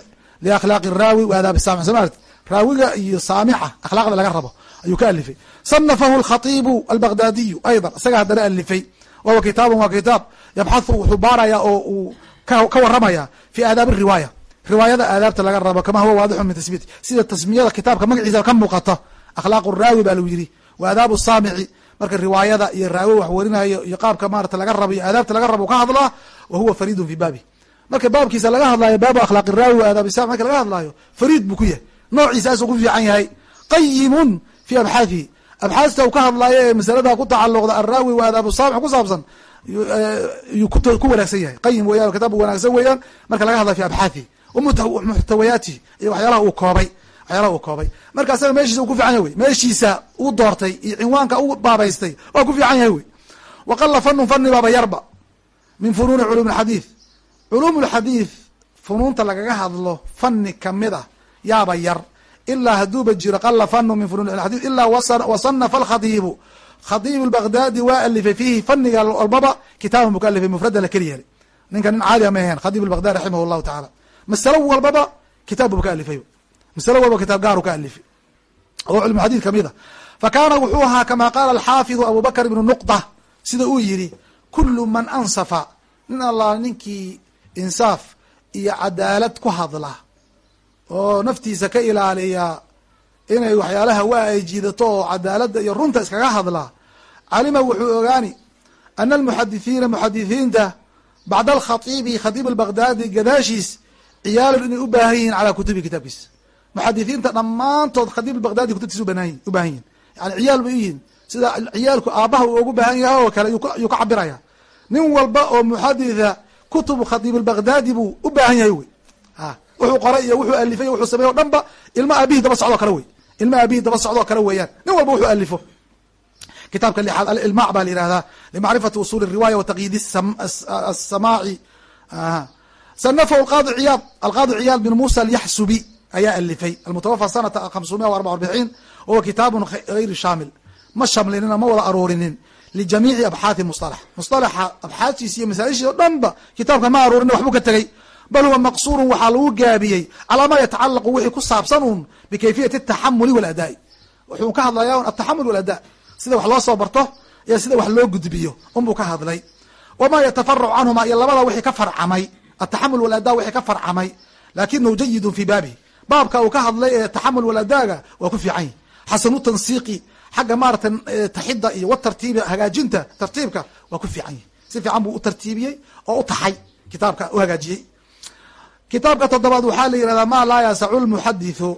liakhlaaqi raawi wa aadaabi saabic. Soo maarti raawiga iyo saamica akhlaaqda laga rabo ayuu ka alifay. Sanafahu alkhatiibu albaghdadiyu ayضa isaga haddana alifay. Wahuwa kitaabun waa kitaab. Yabxathu wuxuu baaraya oo uu ka waramaya fi aadaabi riwaaya. Riwaayada aadaabta laga rabo kama huwa waadixun min tasmiyati sida tasmiyada kitaabka magaciisa ka muuqato akhlaaq raawi baa lagu yiri wa aadaabu saamici. Marka riwaayada iyo raawi wax warinayo iyo qaabka maarata laga rabo iyo aadaabta laga rabo ka hadlaa wa huwa fariidun fi baabi. Marka baabkiisa laga hadlayo baabu akhlaaqi raawi wa aadaabi samic marka laga hadlayo fariid buu ku yahay. Noociisaasuu ku fiican yahay. Qayimun fi abxaathihi abxaasta uu ka hadlaayo ee masalada ku tacaluqda alraawi wa aadaabu saamic ku saabsan yuu ku wanaagsan yahay. Qayim weyan kitaab wanaagsan weeyaan marka laga hadlayo fi abxaathihi muxtawayaatihi iyo waxyaalaha uu koobay waxyaalaha uu koobay. Marka asaga meeshiisa u ku fiican yahay wey. Meeshiisa u doortay iyo cinwaanka u baabaystay waa ku fiican yahay wey. Waqala fanun fani baaba yarba min funuuni culuum alxadiid culuum lxadiid funuunta lagaga hadlo fani ka mid ah yaaba yar. Ilaa hadduuba jiro qala fanu min funuun xadiid ilaa wasanafa alkhadiibu khadiib lbaghdadi waa alifay fiihi faniga walbaba kitaaban buu ka alifay mufradan la keli yeelay. Ninka nin caadiya ma ahayn khadiib lbaghdadi raximah tacaala. Masalo walbaba kitaab buu ka alifay masalo walbaba kitaab gaaru ka alifay. Oo cilmu xadiid ka mid a fa kaana wuxuu ahaa kama qaala alxaafidu abu bakr ibnu nuqda sida uu yidhi kulu man ansafa. Nin allah ninkii insaaf iyo cadaalad ku hadla oo naftiisa ka ilaaliya inay waxyaalaha waa ay jiidato oo cadaaladda iyo runta iskaga hadla calima wuxuu ogaani ana almuxadithiina muxadithiinta bacda alkhatiibi khatiib albaghdadi gadaashiis ciyaalun inay u baahan yihiin calaa kutubi kitaabkiisa muxadithiinta dhammaantood khatiib albaghdadi kutubtiisa ubanaayin u baahan yihiin yani ciyaal bay u yihiin. Sida ciyaalku aabaha uu ugu baahan yahay oo kale yuu ka cabiraya nin walba oo muxaditha kutubu khatiib albaghdadi buu u baahan yahay wey. Wuxuu qoray iyo wuxuu alifay wuxuu samey o ilma aabihii daba socdoo kale wey. Ilma aabihii daba socdoo kale weeyaan. Nin walba wuxuu alifo. Kitaabka lixaad alilmac baa la yihahdaa limacrifati usul riwaaya wa taqyiid asamaaci sanafahu alqaadi ciyaad alqaadi ciyaad bin musa alyaxsubi ayaa alifay. Almutawafa sanata hamsumiya wa arbac arbiciin kitaabun gayri shaamil. Ma shamlinina ma wada aruurinin lijamiici abxaathi musalax musalaxa abxaadtiisa iyo masaaishiis o dhan ba kitaabkan ma aruurin waxbuu ka tegey. Bal huwa maqsuurun waxaa lagu gaabiyey calaa ma yatacalaqu wixii ku saabsan un bikayfiyati ataxamuli waladaa'i wuxuu ka hadlaya un ataxamul waladaa sida wax loo soo barto iyo sida wax loo gudbiyo unbuu ka hadlay. Wamaa yatafaracu canhuma iyo labada wixii ka farcamay. Ataxamul waladaa wixii ka farcamay. Lakinahu jayidun fi baabihi baabka uu ka hadlay ee taxamul waladaaga waa ku fiican yahi xasanu tansiiqi xagga maarata taxida iyo watartiibi hagaajinta tartiibka waa ku fiican yahi si fiican buu u tartiibiyey oo u taxay kitaabka u hagaajiyey. Kitaabka toddobaad waxaa la yihahdaa ma laa yasacu lmuxadithu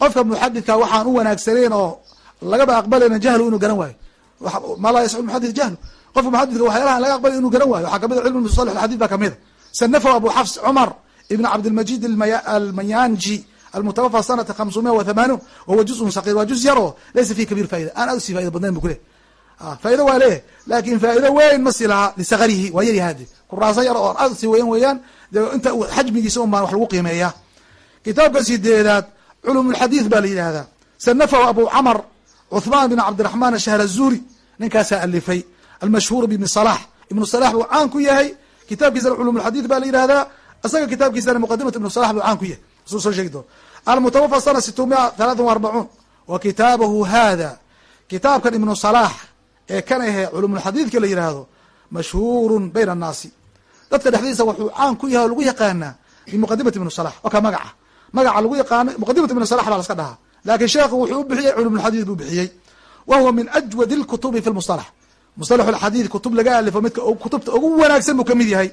qofka muxadidka waxaan u wanaagsanayn oo lagaba aqbalayna jahlu inuu garan waayo. Ma laa yasacu muxadith jahlu. Qofka muxadidka waxyaalaha laga aqbalay inuu garan waayo. Waxaa ka mid a cilmu musalix alxadith baa kamida sanafahu abu xafs cumar ibn cabdilmajid almayanji almutawafa sanata hamsumiya wa thamanuun wahuwa juzun saqiir waa juz yar oo laysa fihi kabir faida aan aad u sii faida badnayn bu kuleh faa'ido waa leeyahy laakin faa'ido weyn ma si laha lisakarihi waa yari hade kuraaso yar oo aad u sii weyan weeyaan de inta xajmigiisa un baan wax lagu qiimeeya kitaabka sideedaad culum lxadiid baa la yidhahdaa sanafahu abu camar cuthman bin cabdiraxman ashahr azuri ninkaasaa alifay almashhuur ibni salax ibnu salax buu caan ku yahay kitaabkiisana culum lxadiid baa la yihahdaa isaga kitaabkiisana muqadimat ibnu salax buu caan ku yahay soo sheegi doona almutawafa sana situmia talaatan wa arbacuun wa kitaabahu hada kitaabkan ibnu salax ee kan ahe culumulxadiidka la yihahdo mashhuurun bayna annaasi dadka dhexdiisa wuxuu caan ku yahay oo lagu yaqaanaa bimuqadimati ibnu salax waa ka magaca magaca lagu yaqaano muqadimat ibnu salax baa laska dhahaa laakiin sheekhu wuxuu u bixiyey culumulxadiid buu bixiyey wa huwa min ajwadi lkutubi fi lmusalax musalax alxadiid kutub laga alifo midka kutubta ugu wanaagsan buu ka mid yahay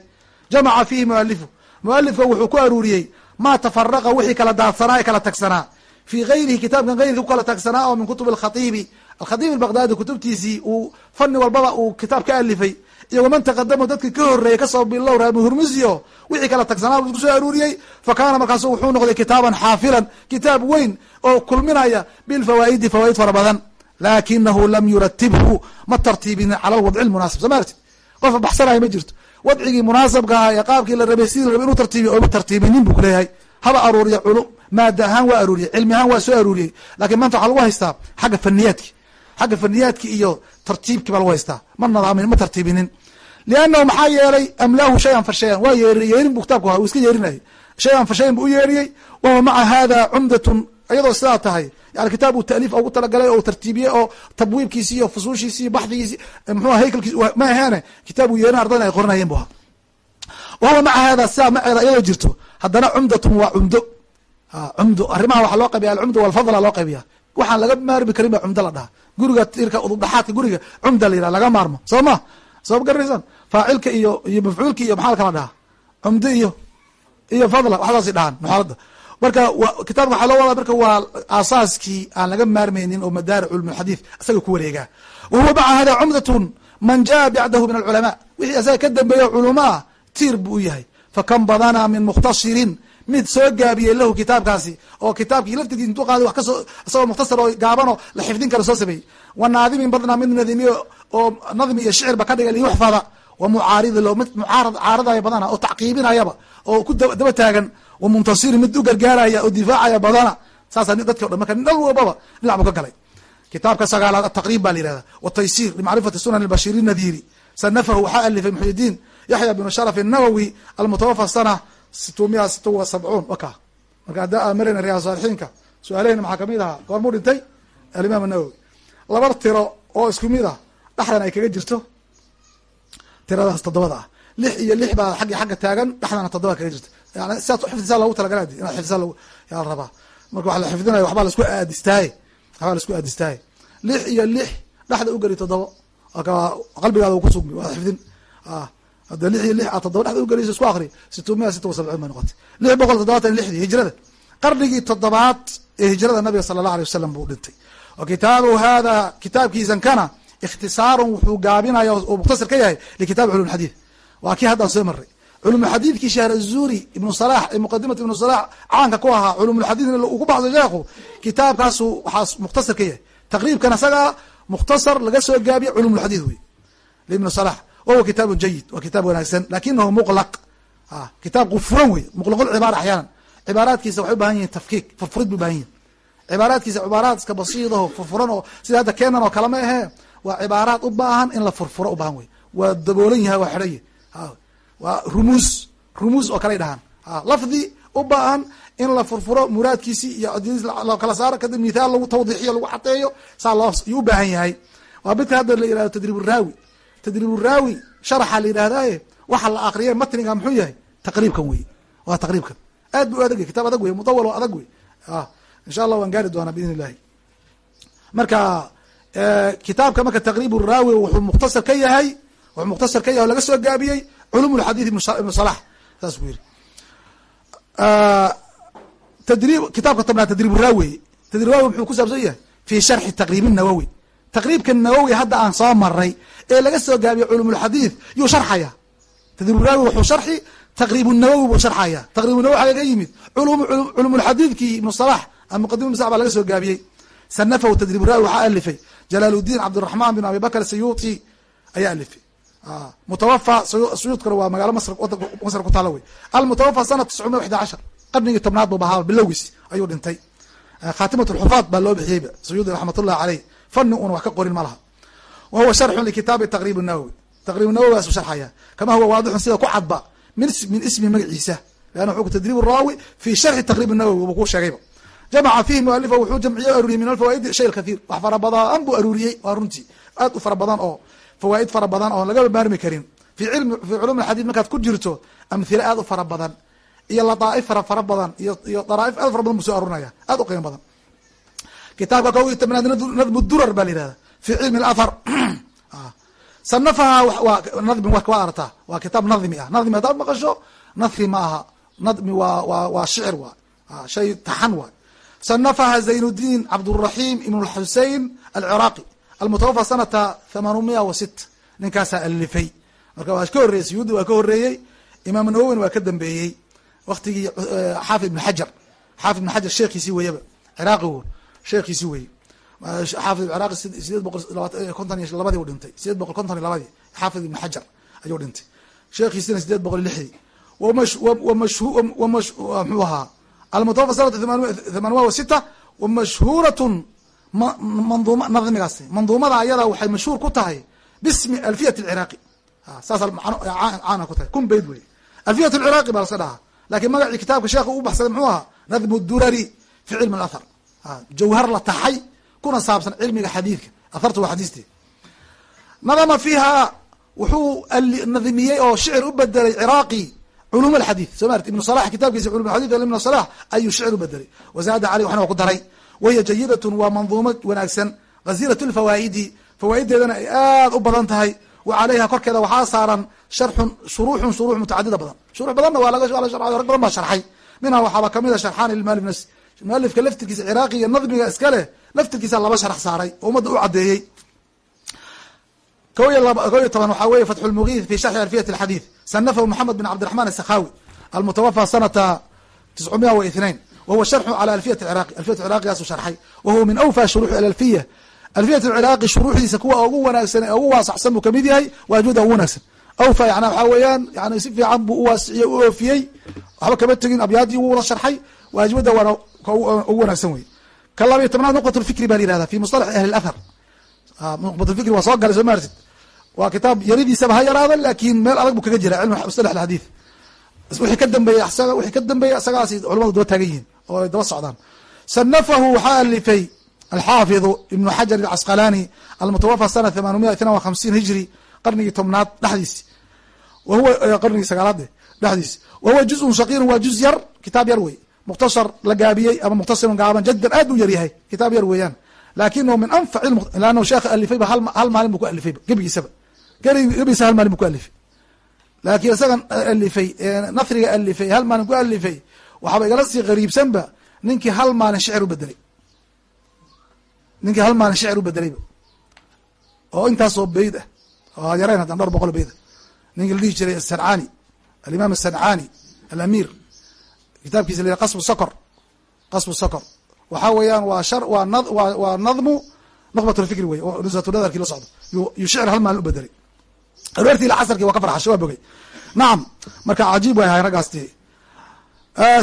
jamaca fiihi mualifu mualifka wuxuu ku aruuriyey ma tafaraqa wixii kala daadsanaa ee kala tagsanaa fii gayrihi kitaabkan gayrki ku kala tagsanaa oo min kutub alkhatiibi alkhatiib albaqdaadi kutubtiisii uu fani walbaba uu kitaab ka alifay iyo waman taqadamo dadkii ka horeeyey ka soo bilow raamihurmusio wixii kala tagsanaa buu isku soo aruuriyey fa kaana markaasu wuxuu noqday kitaaban xaafilan kitaab weyn oo kulminaya bilfawaa'idi fawaaid fara badan laakinahu lam yuratibhu ma tartiibinin cala lwadci lmunaasib soo maarti qofa baxsanaya ma jirto wadcigii munaasabka ahaa ee qaabkii la rabay sidii la rabay inuu tartiibiyo ooma tartiibinin buu kuleeyahay haba aruuriya culum maada ahaan waa aruuriyey cilmi ahaan waa soo aruuriyey laakiin maanta waxaa lagu haystaa xagga faniyaadki xagga faniyaadki iyo tartiibki baa lagu haystaa. Ma nadaamin ma tartiibinin. Liannahu maxaa yeelay amlaahu shayan fa shayan waa yeeri yeerin bu kitaabku ahaa uu iska yeerinayay shayan fa shayan bu u yeeriyey wahuwa maca hada cumdatun iyadoo sidaa tahay yani kitaab uu taaliif ugu talagalay oo tartiibiyey oo tabwiibkiisi iyo fusuushiisi iyo baxdigiisi mxuha haykalkiisi ma aheene kitaab uu yeerin ardayna ay qoranayeen bu wahuwa maca hada sidaa maceeda iyadoo jirto haddana cumdatun waa cumdo. Cumdo arrimaha waxaa loo qaybiya alcumdu walfadla loo qaybiya waxaan laga maarmi karin ba cumdo la dhaha guriga tirka udubdhaxaadka guriga cumda la yidhaha laga maarmo. Soo ma? Soo garanaysaan? Faacilka iyo iyo mafcuulka iyo maxaa kala dhahaa? Cumdo iyo iyo fadla waxdaasi dhahaan muxaalada marka kitaabka waxaa loo wadaa marka waa aasaaskii aan laga maarmaynin oo madaaric culmulxadiid isaga ku wareegaa wa huwa maca hada cumdatun man jaa bacdahu min alculamaa. Wixii isaga ka dambeeya culumaa tiir buu u yahay. Fakam badana min mukhtasirin mid soo gaabiyey lahu kitaabkaasi oo kitaabkii laftirkiis intuu qaaday wax ka soo isagoo mukhtasar oo gaabanoo la xifdin kara soo sameeyey. Wa naadimin badna mid nadimiyo oo nadmi iyo shicirba ka dhigay liyuxfada. Wa mucaaridi lo mid mucaarad caaradaya badana oo tacqiibinayaba oo ku daba taagan wa muntasirin mid u gargaaraya oo difaacaya badana saasa dadki o dhan marka dhan walbaba dhinac buu ka galay. Kitaabka sagaalaad ataqriib baa la yihahda wataysir limacrifati sunan bashir nadiri. Sanafahu waxaa alifay muxyidiin yaxya bnu sharaf الnawowi almutawafa sana situmiya sita wa sabcuun waka marka hadda aan marayna riyaad saalixiinka su'aalehina maxaa ka mid ahaa? Goormuu dhintay alimaam nawowi laba tiro oo isku mid ah dhexdan ay kaga jirto? Tiradaas toddobada ah. Lix iyo lix baa aggi xagga taagan dhexdana toddoba kaga jirta yani sidaas xifdisaa logu talagala inaad xifdisa yaa la rabaa. Marka wax la xifdinayo waxbaa la isku aadistaaye waxbaa la isku aadistaaye lix iyo lix dhexda ugeli toddobo. Qalbigaada ku sugmi waad xifdin. Hadda lix iyo lix aad toddoba dhexda ugeliso isku akri situmiya sita wa bay noqotay. Lix boqol toddobaatan lixdii hijrada. Qarnigii toddobaad ee hijrada nabiga sala allah alay wasalam buu dhintay. Wa kitaabu hada kitaabkiisan kana ikhtisaarun wuxuu gaabinaya uu mukhtasar ka yahay likitabi culum waa kii haddaan soo maray culumulxadiidkii shahr azuri ibnu salax ee muqadimat ibnu salax caanka ku ahaa culumulxadiid in uu ku baxdo sheekhu kitaabkaasu waxaa mukhtasar ka yahay. Taqriibkan isagaa mukhtasar laga soo gaabiye culumulxadiid wey libnu salax wahuwa kitaabun jayid waa kitaab wanaagsan lakinahu muqlaq. Kitaab qufuran wey muqlaqulcibaara axyaanan cibaaraadkiisa waxay u baahan yihiin tafkiik furfurid bay ubahan yihiin cibaaraadkiisa cibaaraad iska basiidaho furfuran oo sida hadda keenan oo kale ahee waa cibaaraad u baahan in la furfuro u baahan wey. Waa daboolan yahay waa xidhan yahy waa rumuus rumuus oo kaley dhahaan. Lafdi u baahan in la furfuro muraadkiisi iyo lo kala saaro kadib mithaal lagu tawdiixiyo lagu xateeyo saa loo yuu u baahan yahay. Waa midka hadda la yihahdo tadriib raawi. Tadriib raawi sharaxa la yidhahdaaye waxa la akriye matniga muxuu yahay? Taqriibkan wey waa taqriibkan. Aad bu adag kitab adag wey mudawal oo adag wey insha allah waan gaari doonaa biidn illahi marka kitaabka marka taqrib raawi wuxuu mukhtasar ka yahay wuxuu mukhtasar ka yahay o laga soo gaabiyey culum lxadith ibnu salax saas buu yihi tadrib kitaabka tobnaad tadrib raawi tadrib muxuu ku saabsan yahay fi sharxi taqrib nawowi taqriibka nawowi hadda aan soo maray ee laga soo gaabiyey culum lxadiith yuu sharxaya tadrib raawi wuxuu sharxi taqrib nawowi buu sharxaya taqrib nawowi xaga ka yimid culum lxadiidkii ibnu salax muqadim ibn baa laga soo gaabiyey sanafahu tadrib raawi waxaa alifay jalaal udiin cabdiraxman bin abi bakr sayuuti ayaa alifay mutawafa suyuudkana waa magaalo masr ku taala wey. Almutawafa sana tiscumia waxda cashar. Qarnigii tobnaad bu bahaa bilowgiis ayuu dhintay. Khatimat lxufaad baa loo bixiyeyba sayuudi raxmat ullahi caleyh fani una wax ka qorin ma laha. Wa huwa sharxun likitaabi taqrib nawowi taqrib nawowi baasu sharxaya kama huwa waadixun sida ku cadba min ismi magaciisa leanna wuxuu tadrib raawi fi sharxi taqrib nawowi buu ku sheegayba jamaca fihi mualifa wuxuu jamciye aruuriyey min alfawaaidi shay kathiir wax fara badan buu aruuriyey waa runtii. Aad u fara badan oo fawaaid fara badan oon laga maarmi karin fi cilmi fi culum alxadiid markaad ku jirto amhile aad u fara badan iyo ladaaif fara fara badan iyo iyo daraaif aad fara badan buu soo arurinaya aad u qiimo badan kitaabka kow iyo tobnaad nadmu durar baa la yihahda fi cilmi alathar sanafaha waa nadmi waa artaa waa kitaab nadmi ah nadmi haddaad maqasho nathri ma aha nadmi waa waa waa shicir waa shay taxan waay sanafaha zayn الdiin cabdالraxim ibn اxusein alciraaqi almutawafa sanata thamanumiya wa sit ninkaasaa alifay marka waa ka horreeyey suyuudi waa ka horeeyey imaam nawowin waa ka dambeeyey waktigii xaafid ibn xajar xaafid ibn xajar sheekhiisii weyaba ciraaqi sheekhiisii weye xaafid ciraaqi sideed boqol konton iyo labadii u dhintay sideed boqol konton iyo labadii xaafid ibn xajar ayuu dhintay sheekhiisina sideed boqol lixdii mxuu ahaa almutawafa sanata thamanumiya wa wamashhuuratun mandum nadmigaas manduumada ayada culum alxadiid. Soo maarti ibnu salax kitaabkiisa culum alxadid ibn salax ayuu shicir u bedelay wazaada caleyh waxna waa ku daray wahiya jayidatun waa manduumo wanaagsan ghazirat lfawaa'idi fawaa'ideedana ay aad u badan tahay wa korkeeda waxaa saaran sharxun shuruuxun shuruux mutacadida badan shuruux badanna waa laga sharxay rag badan baa sharxay minha waxaaba ka mid a sharxaani lilmualif nafsi mualifka laftirkiisa ciraaqiga nadmiga iska leh laftirkiisa laba sharax saaray oo ummadda u caddeeyey ko ko iyo toban waxaa weye fatxu lmugiith fi sharxi alfiyat alxadiid sanafahu moxamed bin cabdiraxman asakhawi almutawafa sanata tiscumiya wa ithnain whuwa sharxu cala alfiyat lciraqi alfiyat ciraqigaasu sharxay wa huwa min awfa shuruuxi alalfiya alfiyat lciraaqi shuruuxdiisa kuwa ugu wanaagsan ee ugu waasaxsan buu ka mid yahay waajuda ugu wanaagsan awfa yanaa waxaa weeyaan yani si fiican buu uwaasiciyey u oofiyey waxba kama tegin abyaaddii uula sharxay waajuda waana ugu wanaagsan wey ka labayo tobnaad nuqbat lfikri baa layihahda fi musalaxi ahli lathar nuqbat lfikri waa soo galay soo maartid waa kitaab yaridiisaba ha yaraada laakiin meel adag buu kaga jira cilmi musalax alxadiid wixii ka dambeeyey wixii ka dambeeyey isagaasi culamadu daba taagan yihiin oo ay daba socdaan. Sanafahu waxaa alifay alxaafiظu ibnu xajar alcasqalani almutawafa sana thamanumiya itnan wa hijri qarnigii tobnaad dhexdiisi wahuwa qarnigii sagaalaade dhexdiisi wahuwa juzun shaqiirun waa juz yar kitaab yar wey. Mukhtasar la gaabiyey ama mukhtasarun gaaban jaddan aad u yar yahay kitaab yar weeyaan. Laakinahu min anfac lannahu sheekha alifayba hal maalin bu ku alifayba gebigiisaba. Gebigiisa hal maalin bu ku alifay laakiin isagan alifay nafriga alifay hal maalin ku alifay waxaaba igala sii qariibsanba ninkii hal maalin shicir u bedelay ninkii hal maalin shicir u bedelayba oo intaasoo beyd ah oo yarayn hadan dhowr boqol beyd ah ninkii la dhihi jiray asancani alimaam asancani alamiir kitaabkiisa la qasbu sokor qasbu sokor. Waxaa weeyaan waa shar waa waa nadmu nuqbat lfikri wey oo nusatnadarkii la socdo. Yuu shicir hal maalin u bedelay aroortii ila casarkii waa ka farxashay waa bogay. Nacam marka cajiib way ahay raggaasti.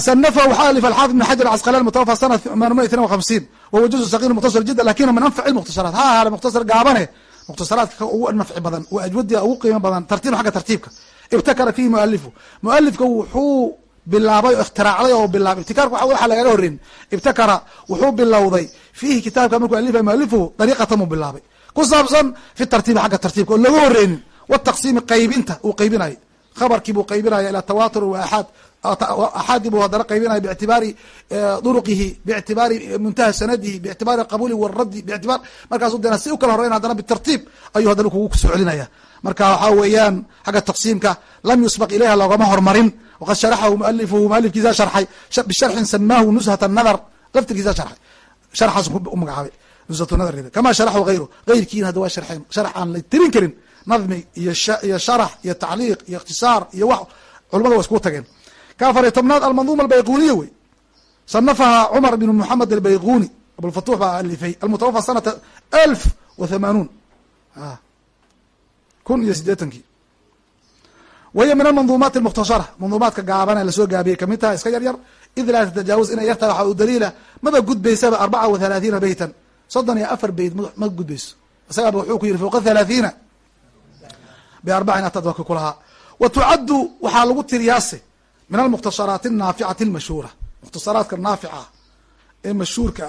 Sanafa waxaa alif alxaafid ibn xajar casqalan mutawafa sana thamaniya itnan wa hamsiin wahuwa juzu saqiir mukhtasar jidda lakina min anfaci lmukhtasaraat ha ahaale mukhtasar gaabane. Mukhtasaraadka ugu nafci badan waa ajwadiya ugu qiimo badan tartiib xagga tartiibka. Ibtakara fihi mualifu mualifka wuxuu bilaabay o ikhtiraacday oo bilaabay. Ibtikaarka waxa lagaga horeyn ibtakara wuxuu bilowday fiihi kitaabka markuu alifay mualifuhu dariiqatan buu bilaabay. Ku saabsan fi tartiibi xagga tartiibka oo laga horeynin wataqsiimi qaybinta uu qaybinayo khabarkii buu qaybinaya ilaa tawatur wa axaad axaadi buu haddana qaybinaya biictibaari duruqihi biictibaari muntaha sanadihi biictibaari qabuli waraddi biictibaar markaasu dena si u kala horeyn haddana bitartiib ayuu haddana kugu soo celinaya marka waxaa weeyaan xagga taqsiimka lam yusbaq ilayha loogama hormarin waqad sharaxahu mualifuhu mualifkiisa sharxay bisharxin samaahu nushat nadar laftirkiisa sharxay sharxaas u magacaabay nushat nadar kama sharaxu hayru hayrkiina hadda waa sharxeen sharx aan la tirin karin nadmi iyo iyo sharax iyo tacliiq iyo ikhtisaar iyo wax culamada waa iskugu tageen. Ka afariy tobnaad almanduuma albayquniya wey. Sanafaha cumar bn moxamed albayquni abulfatuux baa alifay almutawafa sanata alf wa hamaanuun kun iyo sideetankii wahiya min almanduumaati almukhtasara manduumaadka gaaban ee la soo gaabiyey ka mid taha iska yar yar. Id laa tatajaawaz inay yartahay waxaa u daliila maba gudbaysaba arbaca wa halaathiina beytan soddon iyo afar beyt ma gudbayso. Isagaaba wuxuu ku yihi fowqa halaathiina biarbacin atadwaka kulahaa wa tucaddu waxaa lagu tiriyaase min almukhtasaraati anaaficati almashhuura mukhtasaraadka naafica ee mashhuurka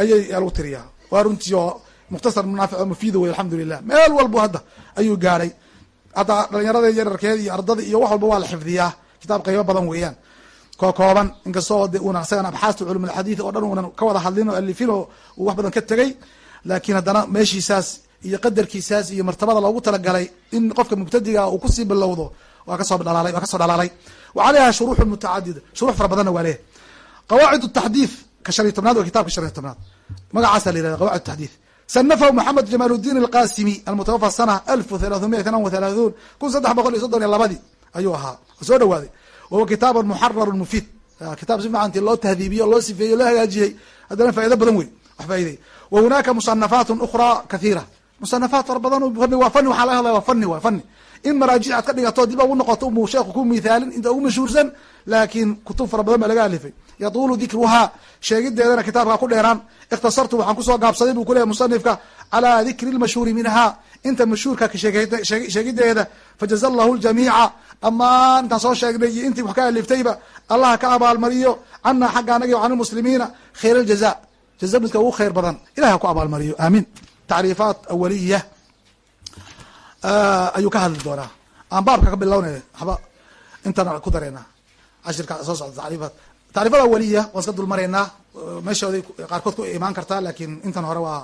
ayay lagu tiriyaa waa runtii oo mukhtasar naafic oo mufiida wey alxamdu lilah meel walbo hadda ayuu gaadhay hadda dhalinyarada yararkeed iyo ardada iyo wax walba waa la xifdiyaa kitaab qaybo badan weeyaan koo inkastoo de una isagan abxaasta culum oo dhan unan ka wada hadlin oo alifin oo uu wax badan ka tegey laakiin haddana meeshiisaas iyo qadarkiisaas iyo martabada loogu talagalay in qofka mubtadiga uu ku sii bilowdo waa ka soo dhalaalay waa ka soo dhalaalay. Wa caleyha shuruuxu mutacadida shuruux fara badanna waa leeyahy qawaacid taxdiid ka shan iyo tobnaad waa kitabka shan iyo tobnaad. Magacaasa la yirahda qawacid taxdiid sanafahu maxamed jamaal udin alqasimi almutawafa sana alf thalathumia itnan wa thalaathuun kun saddex boqol iyo soddon iyo labadii ayuu ahaa. Soo dhawaaday. Wahuwa kitaabun muxararun mufiid kitaab si fiican inti loo tahdiibiyo loo sifeeyo loo hagaajiyey. Haddana faa'ido badan wey wax faa'iday wa hunaaka musanafaatun ukhraa kathiira musanafaat fara badan fani waa fani waxaa laga hadlaya waa fani waa fani in maraajic aad ka dhigato dib ugu noqoto umuu sheekhu ku mithaalin inta ugu mashhuursan laakiin kutub fara badan baa laga alifay yatuulu dikruhaa sheegideedana kitaabkaa ku dheeraan ikhtasartu waxaan ku soo gaabsaday buu kuleyahy musanifka calaa dikri lmashhuuri minhaa inta mashhuurka sheegideeda fajaza allahu ljamiica dhammaan intaan soo sheegnay iyo intii wax ka aliftayba allaha ka abaalmariyo cana xagga anaga can lmuslimiina khayr aljaza jaza midka ugu khayr badan ilahi ha ku abaalmariyo aamiin tacriifaat awaliya ayuu ka hadli doonaa. Aan baabka ka bilownay waxba intaan ku dareynaa cashirka soo socda tacriifaat tacriifada awaliya waan iska dulmaraynaa meeshooday qaarkood ku imaan kartaa laakiin intan hore waa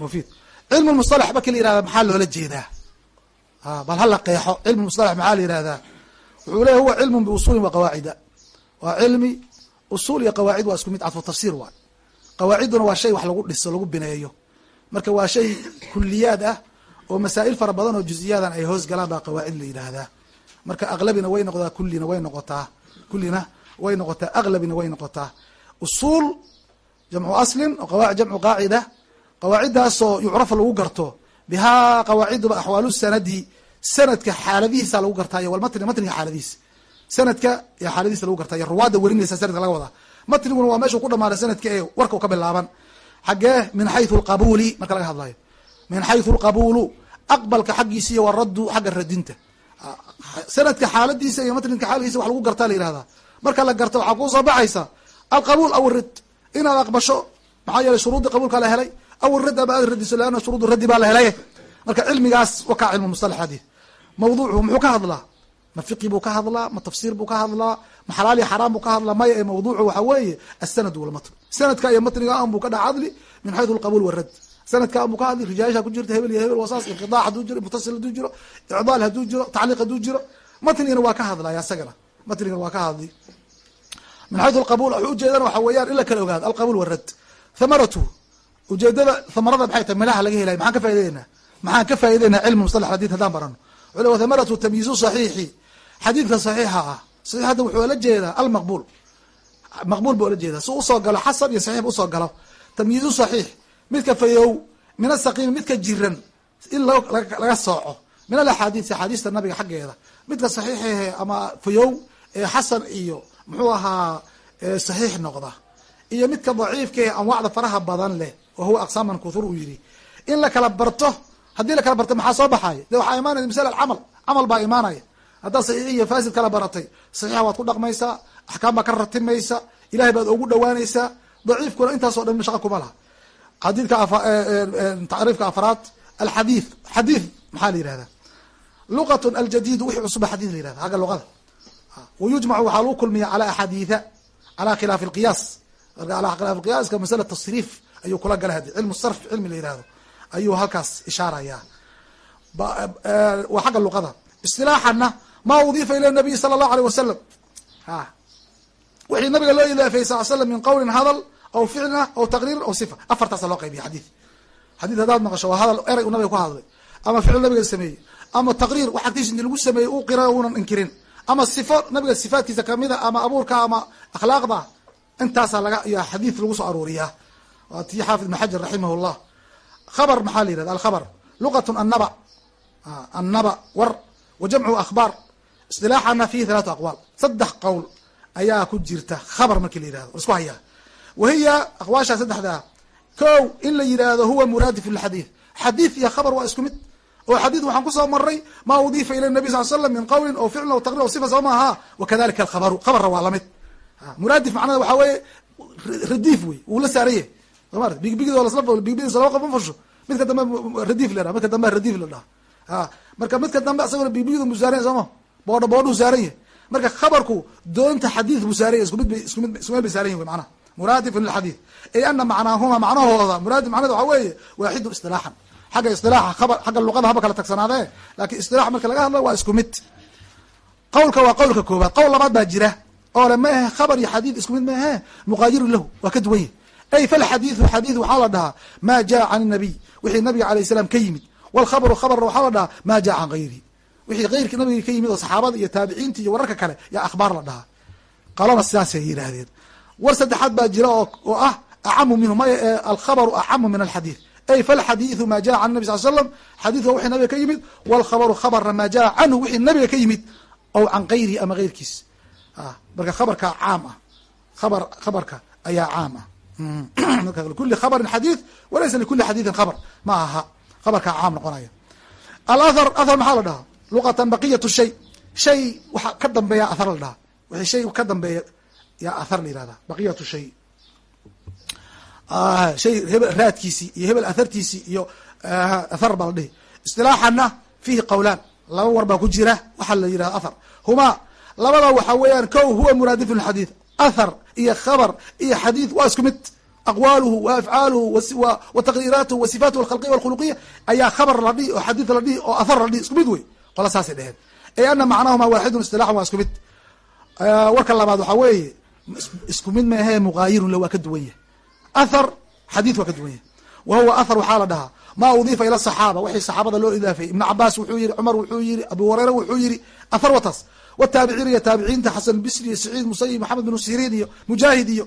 mufiid. Cilmu musalax ba kala yihahda maxaa loola jeedaa? Bal hala qeexo. Cilmu musalax maxaa la yihahdaa wuxuu leeya huwa cilmun biusulin wa qawaacida. Waa cilmi usul iyo qawaacid waa isku mid cadfu tafsir waay. Qawaacidduna waa shay wax lagu dhiso lagu bineeyo marka waa shay kuliyaad ah oo masaa'il fara badan oo juziyaadan ay hoos galaan baa qawaacid la yidhaahdaa. Marka aqlabina way noqdaa kullina way noqotaa. Kullina way noqotaa aqlabina way noqotaa. Usuul jamcu aslin jamcu qaacida qawaaciddaasoo yucrafa lagu garto bihaa qawaaciduba axwaalu sanadi sanadka xaaladihiisa lagu gartaa iyo walmatni matniga xaaladihiisa sanadka iyo xaaladihiisa lagu gartaa iyo ruwaadda werinaysa sanadka laga wadaa. Matniguna waa meeshuu ku dhamaanay sanadka ee warka ka bilaaban xaggee min xayu lqabuuli marka laga hadlayo. Min xayu lqabuulu aqbalka xaggiisa iyo waraddu xagga radinta. Ah, sanadka xaaladiisa iyo matninka xaaladiisa wax lagu gartaa la yihahdaa marka la garto waxaa kuusoo baxaysa alqabuul aw irid inaad aqbasho maxaa yeeley shuruudii qabuulka la helay. Aw rid ama aad radiso leana shuruud raddi baa la helay. Marka cilmigaas wakaa cilmu mustalax xadiid mawduucu muxuu ka hadlaa? Ma fiqi buu ka hadlaa? Ma tafsiir buu ka hadlaa? Ma xalaal iyo xaraam buu ka hadlaa? Maya ee mawduucu waxa weeye asanad walmatn sanadka iyo matniga an buu ka dhex hadli min xayثu alqabuul waradd sanadka an buu ka hadli rijaasha ku jirta hebel iyo hebel wasaas inqidac haduu jiro mutasil haduu jiro icdaal haduu jiro tacliiq haduu jiro. Matnigana waa ka hadlaya isagana. Matnigana waa ka hadli. Min xayثu alqabuul wuxuu ujeedana waxa weeyaan in la kala ogaado alqabuul waradd thamaratuhu ujeedada thamarada maxay tahay? Melaha laga helaya maxaan ka faa'ideynaa maxaan ka faa'ideynaa cilmu musalax xadiid haddaan barano. Wuxuu le wathamaratu tamyiizu saxiixi. Xadiidka saxiixa ah saxiix hadda wuxuu ola jeedaa almaqbuul. Maqbuul buu ola jeedaa. Si u soo galo xasan iyo saxiix u soo galo. Tamyiizu saxiix. Midka fayow min asaqiimi midka jiran. In laga sooco. Min alaxaadiis axaadiista nabiga xaggeeda. Midka saxiixahe ama fayow ee xasan iyo muxuu ahaa saxiix noqda. Iyo midka daciifkae anwaacda faraha badan leh wa huwa aqsaaman kuthur uu yidhi. In la kala barto haddii la kala barto maxaa soo baxaya de waxaa imaanaya misal alcamal. Camal baa imaanaya haddaad saxiix iyo faasid kala baratay saxiixa waad ku dhaqmaysaa axkaam baa ka ratimaysa ilahay baad ugu dhawaanaysaa daciifkuna intaasoo dhan shaqa kuma laha. Xadiidka tacriifka afraad alxadiid xadiid maxaa la yihahdaa luqatun aljadiid wixii cusuba xadiid la yihahda agga luqada. Wayujmacu waxaa lagu kulmiya calaa axaadiitha calaa khilaafi alqiyaas. Alaa khilaaf alqiyaaska masala tasriif ayuu kula gala hadi cilmu sarf cilmi la yihahdo ayuu halkaas ishaaraya waa xagga luqada. Istilaaxana ma udiifa ila nabiy sala allahu aleyh wasalam a wixii nabiga loo ilaafayey sal slam min qawlin hadal aw ficlin aw taqriirin aw sifa. Afartaasa loo qaybiya xadiid xadiid haddaad maqasho waa hadal erey u nabiga ku hadlay. Ama ficil nabiga sameeyey. Ama taqriir wax agtiisa inti lagu sameeyey uu qira unan inkirin. Ama sifo nabiga sifaatkiisa kamida ama abuurka ama akhlaaqda. Intaasaa laga ya xadiid lagu soo aruuriyaa. Waa tii xaafid ibn xajar llah khabar maxaa la yihahda alkhabar luqatun annaba. Annaba war. Wa jamcu akhbaar istilaaxana fihi halaatu aqwaal. Saddex qowl ayaa ku jirta khabar markii la yihahdo isku hayaa. Wahiya aqwaashaa saddexdaa. Ko in la yidhaahdo huwa muraadif lxadiid xadiid iyo khabar waa isku mid. Oo xadiid waxaan ku soo maray ma udiifa ila nabi sal slam min qawlin aw ficlin aw taqrir aw sifa soo maaha wakadalika alkhabaru. Khabarna waa la mid muraadif macnada waxaa weeye radiif wey. Wuu la saaranye soma bigbigd bigbigdiisa laba qof ma fasho. Midka dambe radiif la dhaha midka dambe radiif la dhaha. Marka midka dambe asagona bigbigdu mu saaranya sooma boodho boodhuu saaranya. Marka khabarku doonta xadiid buu saaranya isku mid bay isku mid isku meel bay saaran yihiin wy manaha muraadifun lilxadiid ay ana macnaahuma macnahooda muraadif macnada waxaa weeye waaxidu istilaaxan. Xagga istilaaxa khabar xagga luqada haba kala tagsanaadee laakiin istilax marka laga hadlo waa isku mid. Qawlka waa qawlka koobaad qowl labaad baa jira. Oo le maahe khabar iyo xadiid isku mid maahe muqaayirun lahu waa ka duwan yahy ay falxadiidu xadiid waxaa la dhahaa ma jaa can nabiy wixii nabiga alayh salaam ka yimid. Walkhabaru khabarna waxaa la dhahaa ma jaa can gayrihi wixii keyrki nabiga ka yimid oo saxaabada iyo taabiciinta iyo wararka kale yaa akhbaar la dhahaa. Qalona sidaasay yidhaahdeen war saddexaad baa jira oo ah acamu minhu may alkhabaru acamu min alxadiid. Ay falxadiidu ma jaa can nabi sal slam xadiidka wixii nabiga ka yimid walkhabaru khabarna ma jaa canhu wixii nabiga ka yimid aw can gayrihi ama geyrkiis. Marka khabarka caam ah. Kabar khabarka ayaa caam ah. Kuli khabarin xadiid walaysa likuli xadiidin khabar. Ma aha. Khabarkaa caam noqonaya. Alahar ahar maxaa la dhahaa luqatan baqiyat shay. Shay waxa ka dambeeya ahar la dhahaa wixii shay ka dambeeya yaa ahar la yihahda baqiyat shay. Shay hebel raadkiisii iyo hebel athartiisii iyo athar baa la dhihi. Istilaaxana fihi qawlaan. Laba war baa ku jira waxaa la yihahda athar. Humaa labada waxa weeyaan ko huwa muraadifun xadiid athar iyo khabar iyo xadiid waa isku mid. Aqwaaluhu wa afcaaluhu wa taqriiraatuhu wa sifaatuhu alkhalqiya walkhuluqiya ayaa khabar la dhihi oo xadiid la dhihi oo athar la dhihi isku mid wey qola saasay dheheen. Ee ana macnahuma waaxidun istilaxan waa isku mid. Warka labaad waxaa weeye isku mid maahe muqaayirun le waa ka duwan yahy athar xadiid waa ka duwan yahy wa huwa athar waxaa la dhahaa ma udiifa ila saxaaba wixii saxaabada loo idaafayey ibnu cabaas wuxuu yihi cumar wuxuu yihi abu hureyra wuxuu yihi athar wataas wtaabiciin iyo taabiciinta xasan bisri iyo saciid musayib maxamed binu siriin iyo mujaahid iyo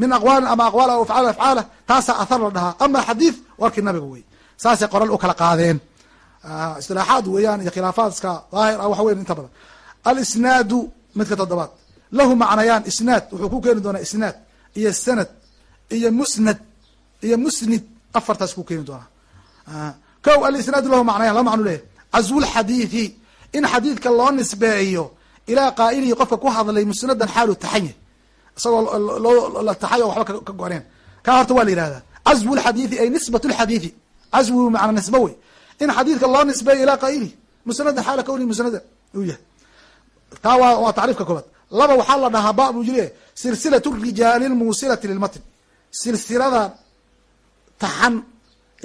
min aqwaalin ama aqwaal aw afcaal afcaala taasaa athar la dhahaa. Ama xadiid warkii nabiga wey saasay qoral u kala qaadeen istilaaxaad weeyaan iyo khilaafaadka daahir ah waxa weyan inta badan alisnaadu midka toddobaad lahu macnayaan isnaad wuxuu ku keeni doonaa isnaad iyo sanad iyo musnad iyo musnid afartaas ku keeni doonaa ko alisnaadu lahu macnayaan laba macnu leeyahy cazwulxadiidi in xadiidka loo nisbeeyo ilaa qaa'ilihi qofka ku hadlay musnadan xaalu taxanye isagoo loo taxay oo waxba ka go-neen kaa horta waa la yihahdaa cazwu lxadiidi ay nisbat lxadiidi cazwu macna nisbo wey in xadiidka loo nisbeeyo ilaa qaa'ilihi musnadan xaala kawnihi musnadan uu yahay taa waa waa tacriifka koobaad laba waxaa la dhahaa ba buu jire silsilat rijaali lmuusilati lilmatn silsilada taxan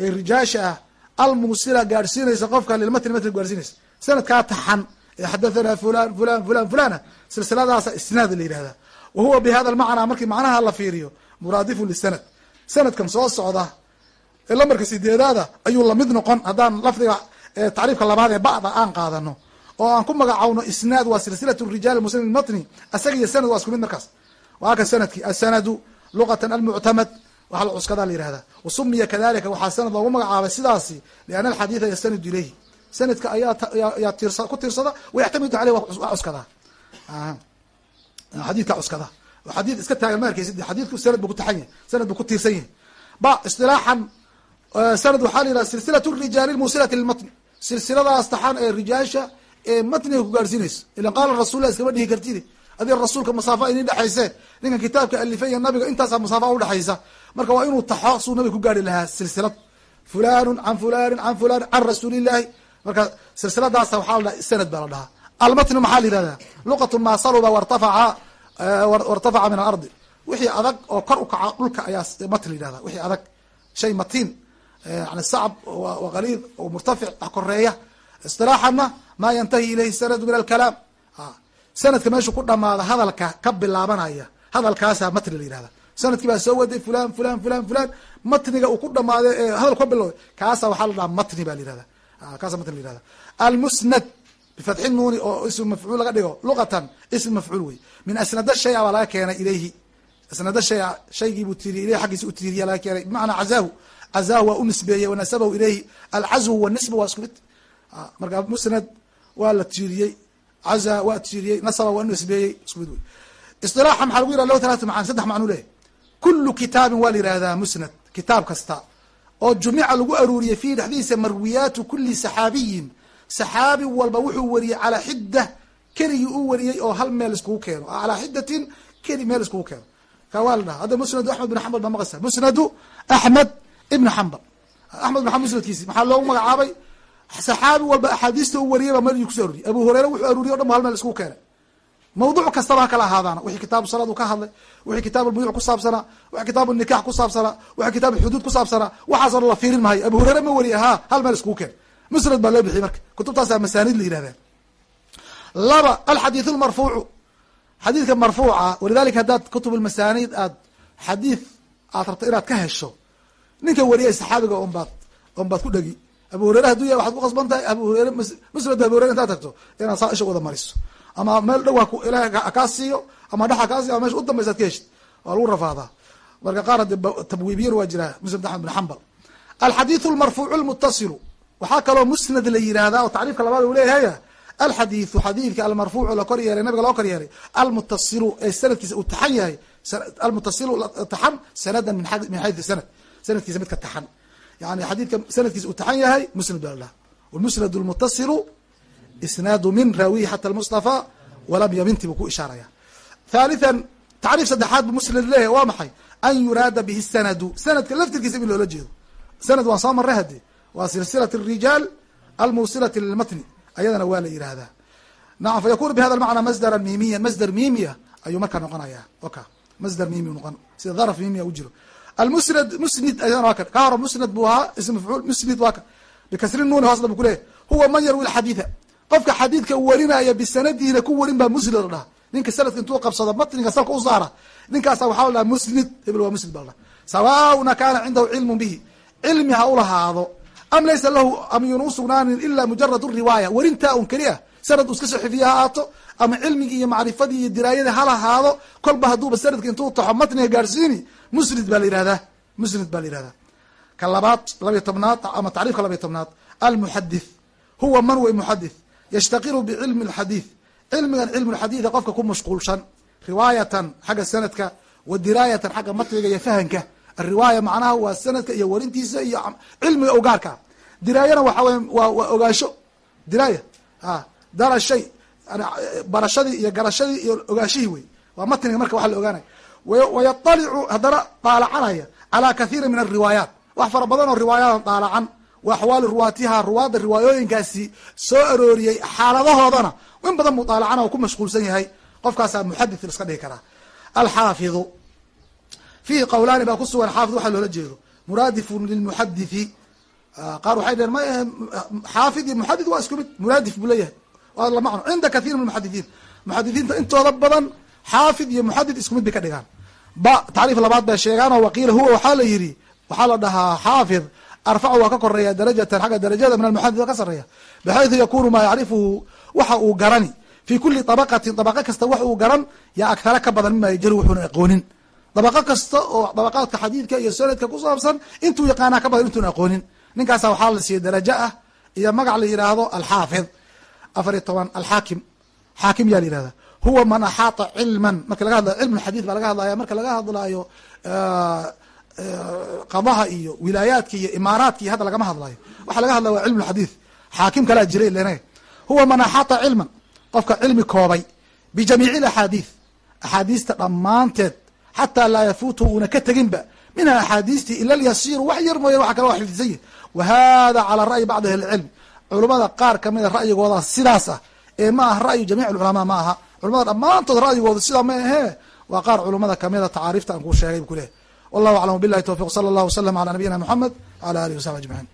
ee rijaasha ah almuusila gaadhsiinaysa qofka lilmatn matn gaadhsiinaysa sanadkaa taxan ee xadathana fulan fulan fulan fulana silsiladaasa isnaad la yihahdaa wa huwa bi hada lmacnaa markii macnaha la fiiriyo muraadifun lisanad sanadkan soo socda ee lambarka sideedaada ayuu la mid noqon. Haddaan lafdiga tacriifka labaad ee ba'da aan qaadano oo aan ku magacawno isnaad waa silsilat rijaal muslim matni asaga iyo sanad waa isku mid markaas. Waa ka sannadkii asanadu luqatan almuctamad waxaa la cuskadaa la yihahdaa wasumiya kadalika waxaa sanad loogu magacaabay sidaasi liana alxadiida yastanidu ilayhi. Sanadka ayaa ts ku tiirsada wayaxtamidu aleyh waa cuskadaa. Xadiidka cuskada xadiid iska taagan ma arkeysid xadiidku sanad bu kutaxan yahay sanad bu ku tiirsan yahay. Ba istilaaxan sanad waxaa la yihahda silsilat rijaali lmuusilati lilmatni. Silsiladaas taxan ee rijaasha ee matniga ku gaadhsiinayso ilan qaala rasulla iskama dhihi kartid. Adii rasuulka masaafa inin dhexayse ninkan kitaabka alifay iyo nabiga intaasaa masaafa udhexaysa marka waa inuu taxo suu nabiga ku gaari lahaa silsilad. Fulanu can fulani can fulani can rasuulillahi marka silsiladaasa waxaa la dhaha sanad baa la dhahaa. Almatni maxaa la yihahdaa luqatu maa saluba wartafaca wartafaca min alardi. Wixii adag oo kor u kaca dhulka ayaa matn la yihahda wixii adag shay matiin yani sacb wa qaliid oo murtafic wax koreeya istilaaxana maa yantahi ilayhi sanadu min alkalaam. Sanadka meeshu ku dhamaada hadalka ka bilaabanaya hadalkaasaa matni la yihahda sannadkii baa soo waday fulan fulan fulan fulan matniga uu ku dhamaaday ee hadal ka bilowday kaasa waxaa la dhaha matni ba la yihahda kaasa matni la yihahda almusnad bifatxi nuuni oo ism mafcuul laga dhigo luqatan ism mafcuul wey min asnada shaya baa laga keenay ilayhi. Asnada shaya shaygiibuu tiiriyey ilayhi xaggiisa u tiiriya laga keenay. Bimacnaa cazaahu cazaahu waa u nisbeeyey wanasabahu ilayhi. Alcazwu wanisba waa isku mid. Marka musnad waa la tiiriyey. Caza waa tiiriyey nasaba waa nisbeeyey isku mid wey isilaaxa maxaa lagu yirah lahu talaatu macani saddex macnuu leeyahy kulu kitaabin waa la yihahdaa musnad kitaab kasta oo jumica lagu aruuriyey fiihi dhexdiisa marwiyaatu kuli saxaabiyin. Saxaabi walba wuxuu wariyey calaa xida keligii u wariyey oo hal meel iskugu keeno. Calaa xidatin keli meel iskugu keeno. Ka waa la dhaha hadda musnadu axmed bin xambal baa maqasa musnadu axmed ibn xambal axmed bin xambal musnadkiisi maxaa loogu magacaabay? Saxaabi walba axaadiista u wariyay baa meel kuso abu hureyre wuxuu aruriyay o dhan ba hal meel iskugu keenay. Mawduuc kastaba kala ahaadaana. Wixii kitaabu salaad uu ka hadlay wixii kitaabu lbuyuuc ku saabsanaa wixii kitaabu nikax ku saabsanaa wixii kitaabu xuduud ku saabsanaa waxaasoo dhan la fiirin maayo abu hureyre ma wariya ha hal meel iskugu keen musnad baa loo bixiyay marka. Kutubtaasaa masaanid la yihahdaa laba alxadiiث lmarfuucu xadiidka marfuuca walidalika haddaad kutub lmasaanid aad xadiid aad rabto inaad ka hesho ninka wariyay saxaabiga on baad on baad ku dhegi abu hureyre haduu yahay waxaad ku qasban tahay abu hureyre musnadka abu hureyre intaad tagto inaad saa isha wada mariso. Ama meel dhow ilahay kaa siiyo ama dhex kaa siiyo ama meesha u dambaysa ad ka heshid. Waa lagu rafaadaa. Marka qaar hade tabwiibiyan waa jiraa musnad axmed bin xambal alxadiiث lmarfuucu lmutasilu waxaa kaloo musnad la yihahdaa oo tacriifka labaad u leeyahaya alxadiiثu xadiidka almarfuucu la kor yeelay nabiga loo kor yeelay almutasilu ee sanadkiisa uu taxan yahay almutasilu taxan sanadan min xayu sanad sanadkiisa midka taxan. Yani xadiidka sanadkiisa uu taxan yahay musnad baa la dhaha wmusnad lmutasilu isnaadu min raawihi xata lmustafa walam yaminti buu ku ishaaraya thalithan tacriif saddexaad bu musnad leeyahay waa maxay? An yuraada bihi sanadu. Sanadka laftirkiisa in loola jeedo. Sanad waan soo maray hade waa silsilat الrijaal almusilati lilmatni. Ayadana waa la yihahdaa nacam fayakunu bihada macna masdara miimiya masder miimiya ayuu markaa noqonaya oka masder miimi noqon. Sida darf miimiya u jiro almusnad musnid waa kan ka horo musnad buu ahaa ism mafcuul musnid waa kan bikasri nuuni hoosna bu kuleyahy huwa man yarwi xadiida qofka xadiidka warinaya bisanadiina ku warin baa musnid la dhaha ninka sanadka intuu qabsado matniga salka u saara ninkaasa waxaa la musnid hebel waa musnid baa la dhaha kana cindahu cilmu bihi cilmi ha ulahaado am laysa lahu am yuna usugnaanin ila mujarad riwaaya werintaa un keli sanad uu iska soo xifiya ha aato ama cilmigii iyo macrifadii iyo diraayadii halahaado kolba hadduuba sanadka intuu taxo matniga gaarsiini musnid baa la yihahdaa musnid baa la yihahdaa ka labaad labiyo tobnaad ama tacriifka labiyo tobnaad. Almuxadith huwa man way muxadith yashtaqilu bicilmi lxadiid cilmigan cilmu lxadiida qofka ku mashquulshan. Riwaayatan xagga sanadka wa diraayatan xagga matniga iyo fahanka ariwaaya macnaha waa sanadka iyo warintiisa iyo cilmiga ogaarka diraayana waxa wey waa ogaasho diraaya. A dara shay barashadii iyo garashadii iyo ogaashihii wey. Waa matniga marka waxa la ogaanaya wayatalicu haddana daalacanaya calaa kathiiri min alriwaayaat wax fara badan oo riwaayaat daalacan. Wa ruwaatiha ruwaadda riwaayooyinkaasi soo arooriyey xaaladahoodana. In badan buu daalacana oo ku mashquulsan yahay. Qofkaasaa muxadith iska dhigi karaa. Alxaafidu. Fiihi qawlaani baa ku sugan xaafid waxaa loola jeedo. Muraadifun lilmuxadithi qaar waxay dheheen ma xaafid iyo muxadith waa isku mid. Muraadif buu leeyahay. Waa la macno. Cinda kathiir min muxadithiin muxadithiinta intooda badan xaafid iyo muxadith isku mid bay ka dhigaan ba tacriif labaad bay sheegaanoo waqiila huwa waxaa la yidhi waxaa la dhahaa xaafid arfacu waa ka koreeya darajatan xagga darajada min almuxadid ka sarreeya baxaydu yakunu maa yacrifuhu waxa uu garani fii kuli dabaqatin dabaqo kasta wax uu garan yaa aghara ka badan mimaa yajaru wuxuuna aqoonin. Dabaqo kasta oo dabaqaadka xadiidka iyo sanadka ku saabsan intuu yaqaanaa ka badan intuuna aqoonin. Ninkaasa waxaa la siiyey darajo ah iyo magac la yidhaahdo alxaafid. Afar iyo toban alxaakim. Xaakim yaa la yihahdaa huwa man axaata cilman. Marka laga hadlayo cilm xadiid baa laga hadlaya marka laga hadlaayo qadaha iyo wilaayaadka iyo imaaraadka iyo hadda lagama hadlayo waxa laga hadlaya waa cilm xadiid xaakim kalaa jiray lene huwa man axaata cilman. Qofka cilmi koobay bijamiici axaadiid axaadiista dhammaanteed xataa laa yafuutu uuna ka teginba. Minha axaadiistii ila lyasiiru wax yar mooya waxa kale waa xifdisan yahi wa hada calaa ra'yi bacdi ahli lcilmi culummada qaar kamida ra'yigooda sidaas ah. Ee ma aha ra'yu jamiic alculamaa ma aha culamada dhammaantood ra'yigooda sidaa ma ahee waa qaar culamada kamida tacaariifta aan kuu sheegay bu kuleh wallahu aclam billahi towfiq sala allahu wasalam ala nabiyina moxamed wala alihi wasaxbi ajmaciin